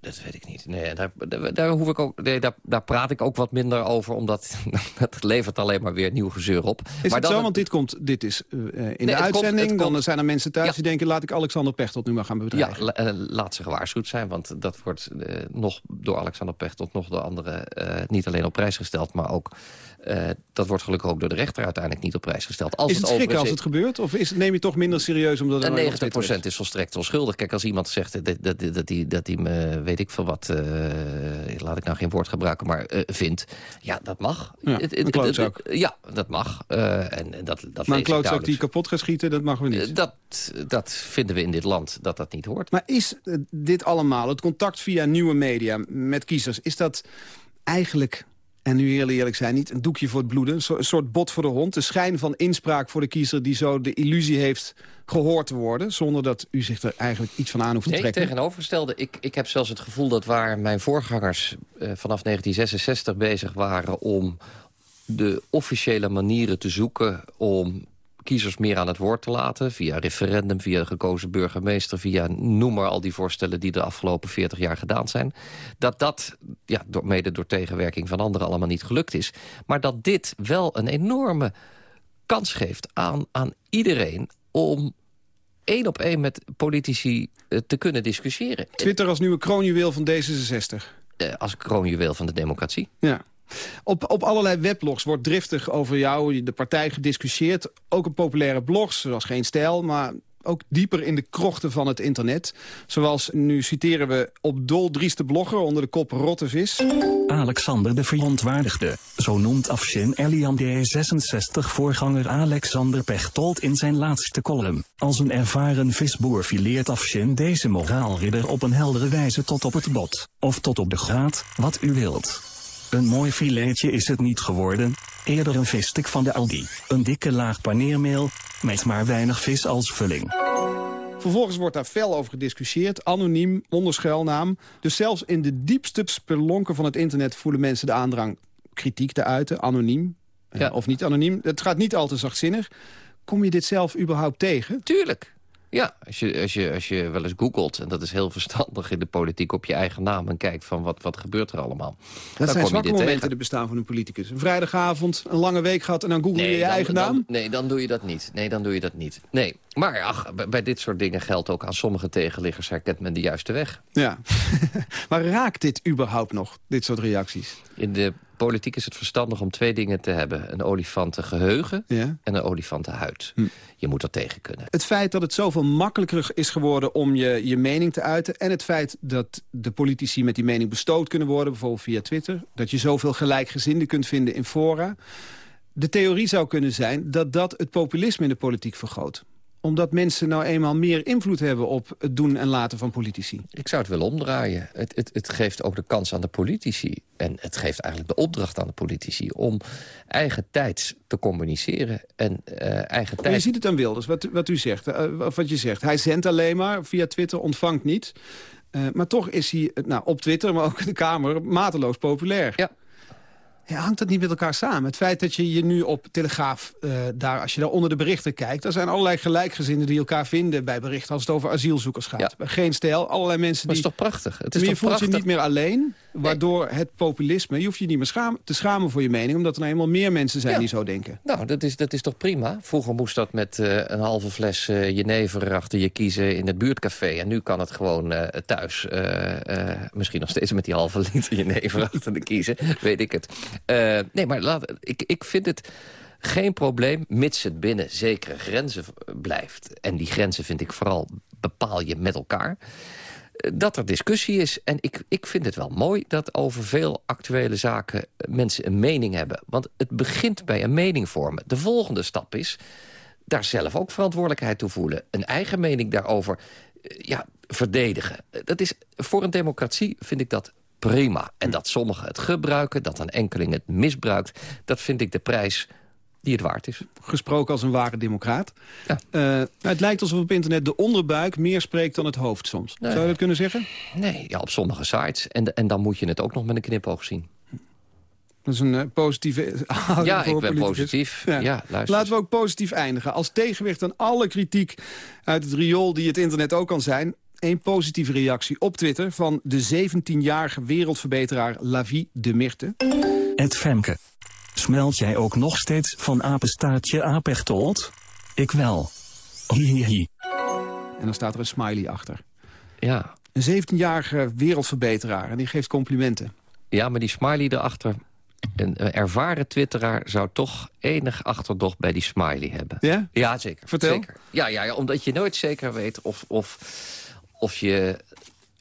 dat weet ik niet. Nee, daar, daar, hoef ik ook, nee, daar, daar praat ik ook wat minder over, omdat het levert alleen maar weer nieuw gezeur op. Is het zo, want dit, komt, dit is uh, in de uitzending, komt, dan zijn er mensen thuis die denken... laat ik Alexander Pechtold nu maar gaan bedreigen. Ja, la, uh, laat ze gewaarschuwd zijn, want dat wordt nog door Alexander Pechtold... nog door anderen niet alleen op prijs gesteld, maar ook dat wordt gelukkig ook door de rechter uiteindelijk niet op prijs gesteld. Als is het, het schrikken als het gebeurt? Of is, neem je toch minder serieus? Omdat er 90% is volstrekt onschuldig. Kijk, als iemand zegt dat, dat, dat, hij, dat me, weet ik veel wat... Uh, laat ik nou geen woord gebruiken, maar uh, vindt. Ja, dat mag. Ja, een klootzak. Ja, dat mag. en, dat, dat maar een klootzak die kapot gaat schieten, dat mogen we niet. dat, dat vinden we in dit land, dat dat niet hoort. Maar is dit allemaal, het contact via nieuwe media met kiezers... is dat eigenlijk en nu heel eerlijk zijn, niet een doekje voor het bloeden. Een soort bot voor de hond. De schijn van inspraak voor de kiezer die zo de illusie heeft gehoord te worden... zonder dat u zich er eigenlijk iets van aan hoeft te nee, trekken. tegenovergestelde. Ik, ik heb zelfs het gevoel dat waar mijn voorgangers eh, vanaf 1966 bezig waren... om de officiële manieren te zoeken om kiezers meer aan het woord te laten. Via referendum, via gekozen burgemeester... via noem maar al die voorstellen die de afgelopen 40 jaar gedaan zijn. Dat dat, ja, door, mede door tegenwerking van anderen allemaal niet gelukt is. Maar dat dit wel een enorme kans geeft aan, aan iedereen... om één op één met politici uh, te kunnen discussiëren. Twitter als nieuwe kroonjuweel van D66. Uh, als kroonjuweel van de democratie. Ja. Op, op allerlei weblogs wordt driftig over jou, de partij, gediscussieerd. Ook op populaire blogs, zoals Geen Stijl, maar ook dieper in de krochten van het internet. Zoals, nu citeren we, op dol drieste blogger onder de kop Rottevis. Alexander de Verontwaardigde. Zo noemt Afshin Elian D66-voorganger Alexander Pechtold in zijn laatste column. Als een ervaren visboer fileert Afshin deze moraalridder op een heldere wijze tot op het bot. Of tot op de graad, wat u wilt. Een mooi filetje is het niet geworden, eerder een vistik van de Aldi. Een dikke laag paneermeel, met maar weinig vis als vulling. Vervolgens wordt daar fel over gediscussieerd, anoniem, onder schuilnaam. Dus zelfs in de diepste spelonken van het internet voelen mensen de aandrang kritiek te uiten, anoniem eh, of niet anoniem. Het gaat niet al te zachtzinnig. Kom je dit zelf überhaupt tegen? Tuurlijk. Ja, als je, als, je, als je wel eens googelt, en dat is heel verstandig in de politiek... op je eigen naam en kijkt van wat, wat gebeurt er allemaal. Dat zijn zwakke momenten tegen. de bestaan van een politicus. Een vrijdagavond, een lange week gehad en dan google je je eigen naam? nee, dan doe je dat niet. Nee, dan doe je dat niet. Nee, maar ach, bij, dit soort dingen geldt ook aan sommige tegenliggers... herkent men de juiste weg. Ja, maar raakt dit überhaupt nog, dit soort reacties? In de politiek is het verstandig om twee dingen te hebben. Een olifantengeheugen ja. en een olifantenhuid. Hm. Je moet er tegen kunnen. Het feit dat het zoveel makkelijker is geworden om je, je mening te uiten... en het feit dat de politici met die mening bestoot kunnen worden... bijvoorbeeld via Twitter... dat je zoveel gelijkgezinden kunt vinden in fora... de theorie zou kunnen zijn dat dat het populisme in de politiek vergroot omdat mensen nou eenmaal meer invloed hebben op het doen en laten van politici. Ik zou het willen omdraaien. Het, het, het geeft ook de kans aan de politici. En het geeft eigenlijk de opdracht aan de politici... om eigen tijds te communiceren. En uh, eigen tijd... Je ziet het aan Wilders, wat, wat u zegt. Uh, wat je zegt. Hij zendt alleen maar via Twitter, ontvangt niet. Uh, maar toch is hij nou, op Twitter, maar ook in de Kamer... mateloos populair. Ja. Ja, hangt dat niet met elkaar samen? Het feit dat je je nu op Telegraaf, uh, daar, als je daar onder de berichten kijkt... er zijn allerlei gelijkgezinden die elkaar vinden bij berichten... als het over asielzoekers gaat. Ja. Geen stijl, allerlei mensen maar die... het is toch prachtig? Het is je toch voelt prachtig? je niet meer alleen, waardoor het populisme... je hoeft je niet meer schaam, te schamen voor je mening... omdat er nou eenmaal meer mensen zijn Ja. die zo denken. Nou, dat is, dat is toch prima? Vroeger moest dat met eh, een halve fles eh, jenever achter je kiezen in het buurtcafé. En nu kan het gewoon eh, thuis. eh, eh, misschien nog steeds met die halve liter jenever achter de kiezen. Weet ik het. Eh, nee, maar laat, ik, ik vind het geen probleem, mits het binnen zekere grenzen blijft. En die grenzen vind ik vooral bepaal je met elkaar eh, dat er discussie is. En ik, ik vind het wel mooi dat over veel actuele zaken mensen een mening hebben. Want het begint bij een mening vormen. De volgende stap is daar zelf ook verantwoordelijkheid toe voelen. Een eigen mening daarover eh, ja, verdedigen. Eh, Dat is, voor een democratie vind ik dat prima. En dat sommigen het gebruiken, dat een enkeling het misbruikt... dat vind ik de prijs die het waard is. Gesproken als een ware democraat. Ja. Eh, nou, het lijkt alsof op internet de onderbuik meer spreekt dan het hoofd soms. Nee. Zou je dat kunnen zeggen? Nee, ja, op sommige sites. En, en dan moet je het ook nog met een knipoog zien. Dat is een eh, positieve houding Ja, voor ik ben politicus. positief. Ja, luister. Laten we ook positief eindigen. Als tegenwicht aan alle kritiek uit het riool die het internet ook kan zijn... een positieve reactie op Twitter van de 17-jarige wereldverbeteraar Lavie de Mirte. Ed Femke. Smelt jij ook nog steeds van apenstaartje apechtold? Ik wel. Hihihi. En dan staat er een smiley achter. Ja. Een 17-jarige wereldverbeteraar en die geeft complimenten. ja, maar die smiley erachter... Een een ervaren twitteraar zou toch enig achterdocht bij die smiley hebben. Ja? Ja, zeker. Vertel. Zeker. Ja, ja, ja, omdat je nooit zeker weet of, of, of, je,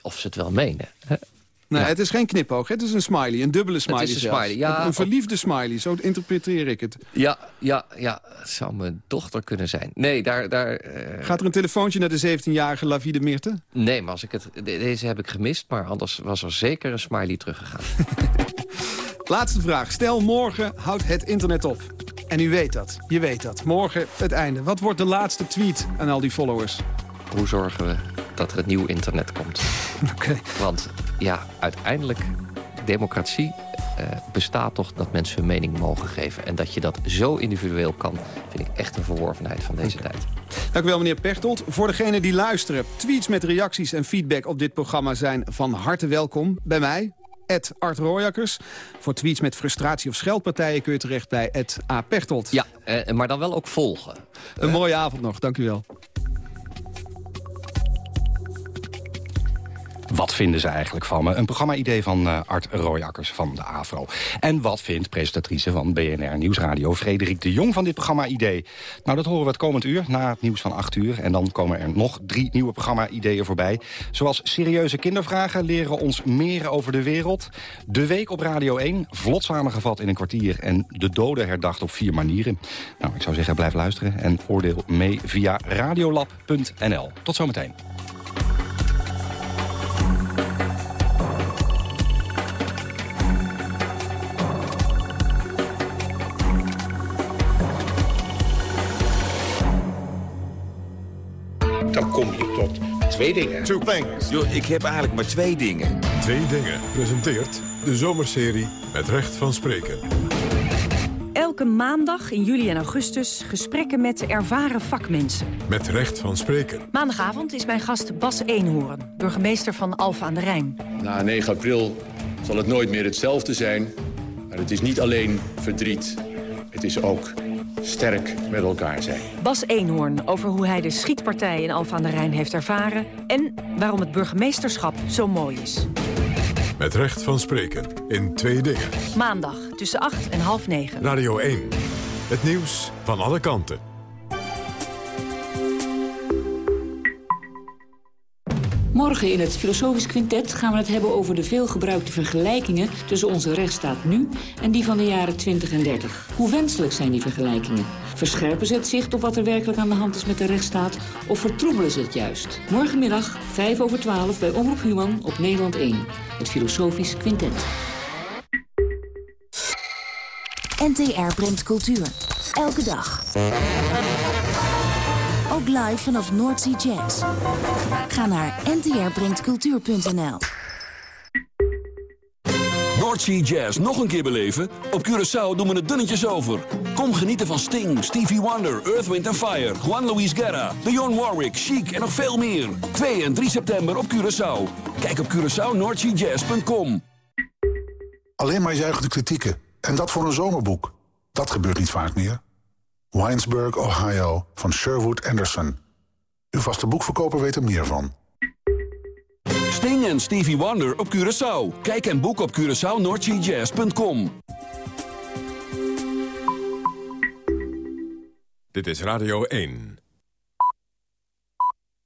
of ze het wel menen. hè? Nee, Ja. het is geen knipoog. Het is een smiley, een dubbele smiley is een smiley, ja. Een, een verliefde smiley, zo interpreteer ik het. Ja, ja, ja. Het zou mijn dochter kunnen zijn. Nee, daar... daar eh, Gaat er een telefoontje naar de 17-jarige Lavie de Mirte? Nee, maar als ik het, de- deze heb ik gemist. Maar anders was er zeker een smiley teruggegaan. Laatste vraag. Stel, morgen houdt het internet op. En u weet dat. Je weet dat. Morgen het einde. Wat wordt de laatste tweet aan al die followers? Hoe zorgen we dat er het nieuw internet komt? Oké. Want ja, uiteindelijk, democratie eh, bestaat toch dat mensen hun mening mogen geven. En dat je dat zo individueel kan, vind ik echt een verworvenheid van deze tijd. Dank u wel, meneer Pechtold. Voor degenen die luisteren, tweets met reacties en feedback op dit programma zijn van harte welkom. Bij mij, Art Rooijakkers. Voor tweets met frustratie of scheldpartijen kun je terecht bij A. Pechtold. Ja, eh, maar dan wel ook volgen. Een mooie avond nog, dank u wel. Wat vinden ze eigenlijk van me? Een programma-idee van eh, Art Rooijakkers van de AVRO. En wat vindt presentatrice van BNR Nieuwsradio Frederik de Jong van dit programma-idee? Nou, dat horen we het komend uur, na het nieuws van 8 uur. En dan komen er nog drie nieuwe programma-ideeën voorbij. Zoals serieuze kindervragen leren ons meer over de wereld. De Week op Radio 1, vlot samengevat in een kwartier. En de doden herdacht op vier manieren. Nou, ik zou zeggen, blijf luisteren en oordeel mee via radiolab.nl. Tot zometeen. Dan kom je tot twee dingen. Two things. Yo, ik heb eigenlijk maar twee dingen. Twee dingen presenteert de zomerserie met recht van spreken. Elke maandag in juli en augustus gesprekken met ervaren vakmensen. Met recht van spreken. Maandagavond is mijn gast Bas Eenhoorn, burgemeester van Alphen aan de Rijn. Na 9 april zal het nooit meer hetzelfde zijn. Maar het is niet alleen verdriet. Het is ook sterk met elkaar zijn. Bas Eenhoorn over hoe hij de schietpartij in Alphen aan de Rijn heeft ervaren... en waarom het burgemeesterschap zo mooi is. Met recht van spreken in twee dingen. Maandag tussen 8 en half 9. Radio 1. Het nieuws van alle kanten. Morgen in het Filosofisch Quintet gaan we het hebben over de veelgebruikte vergelijkingen tussen onze rechtsstaat nu en die van de jaren 20 en 30. Hoe wenselijk zijn die vergelijkingen? Verscherpen ze het zicht op wat er werkelijk aan de hand is met de rechtsstaat of vertroebelen ze het juist? Morgenmiddag, 5 over 12 bij Omroep Human op Nederland 1. Het Filosofisch Quintet. NTR brengt cultuur. Elke dag. Ook live vanaf Noordsea Jazz. Ga naar ntrbrengtcultuur.nl Noordsea Jazz nog een keer beleven? Op Curaçao doen we het dunnetjes over. Kom genieten van Sting, Stevie Wonder, Earth, Wind Fire... Juan Luis Guerra, Dionne Warwick, Chic en nog veel meer. 2 en 3 september op Curaçao. Kijk op CuraçaoNoordseaJazz.com. Alleen maar juichende kritieken. En dat voor een zomerboek. Dat gebeurt niet vaak meer. Winesburg, Ohio, van Sherwood Anderson. Uw vaste boekverkoper weet er meer van. Sting en Stevie Wonder op Curaçao. Kijk en boek op CuraçaoNoordseaJazz.com. Dit is Radio 1.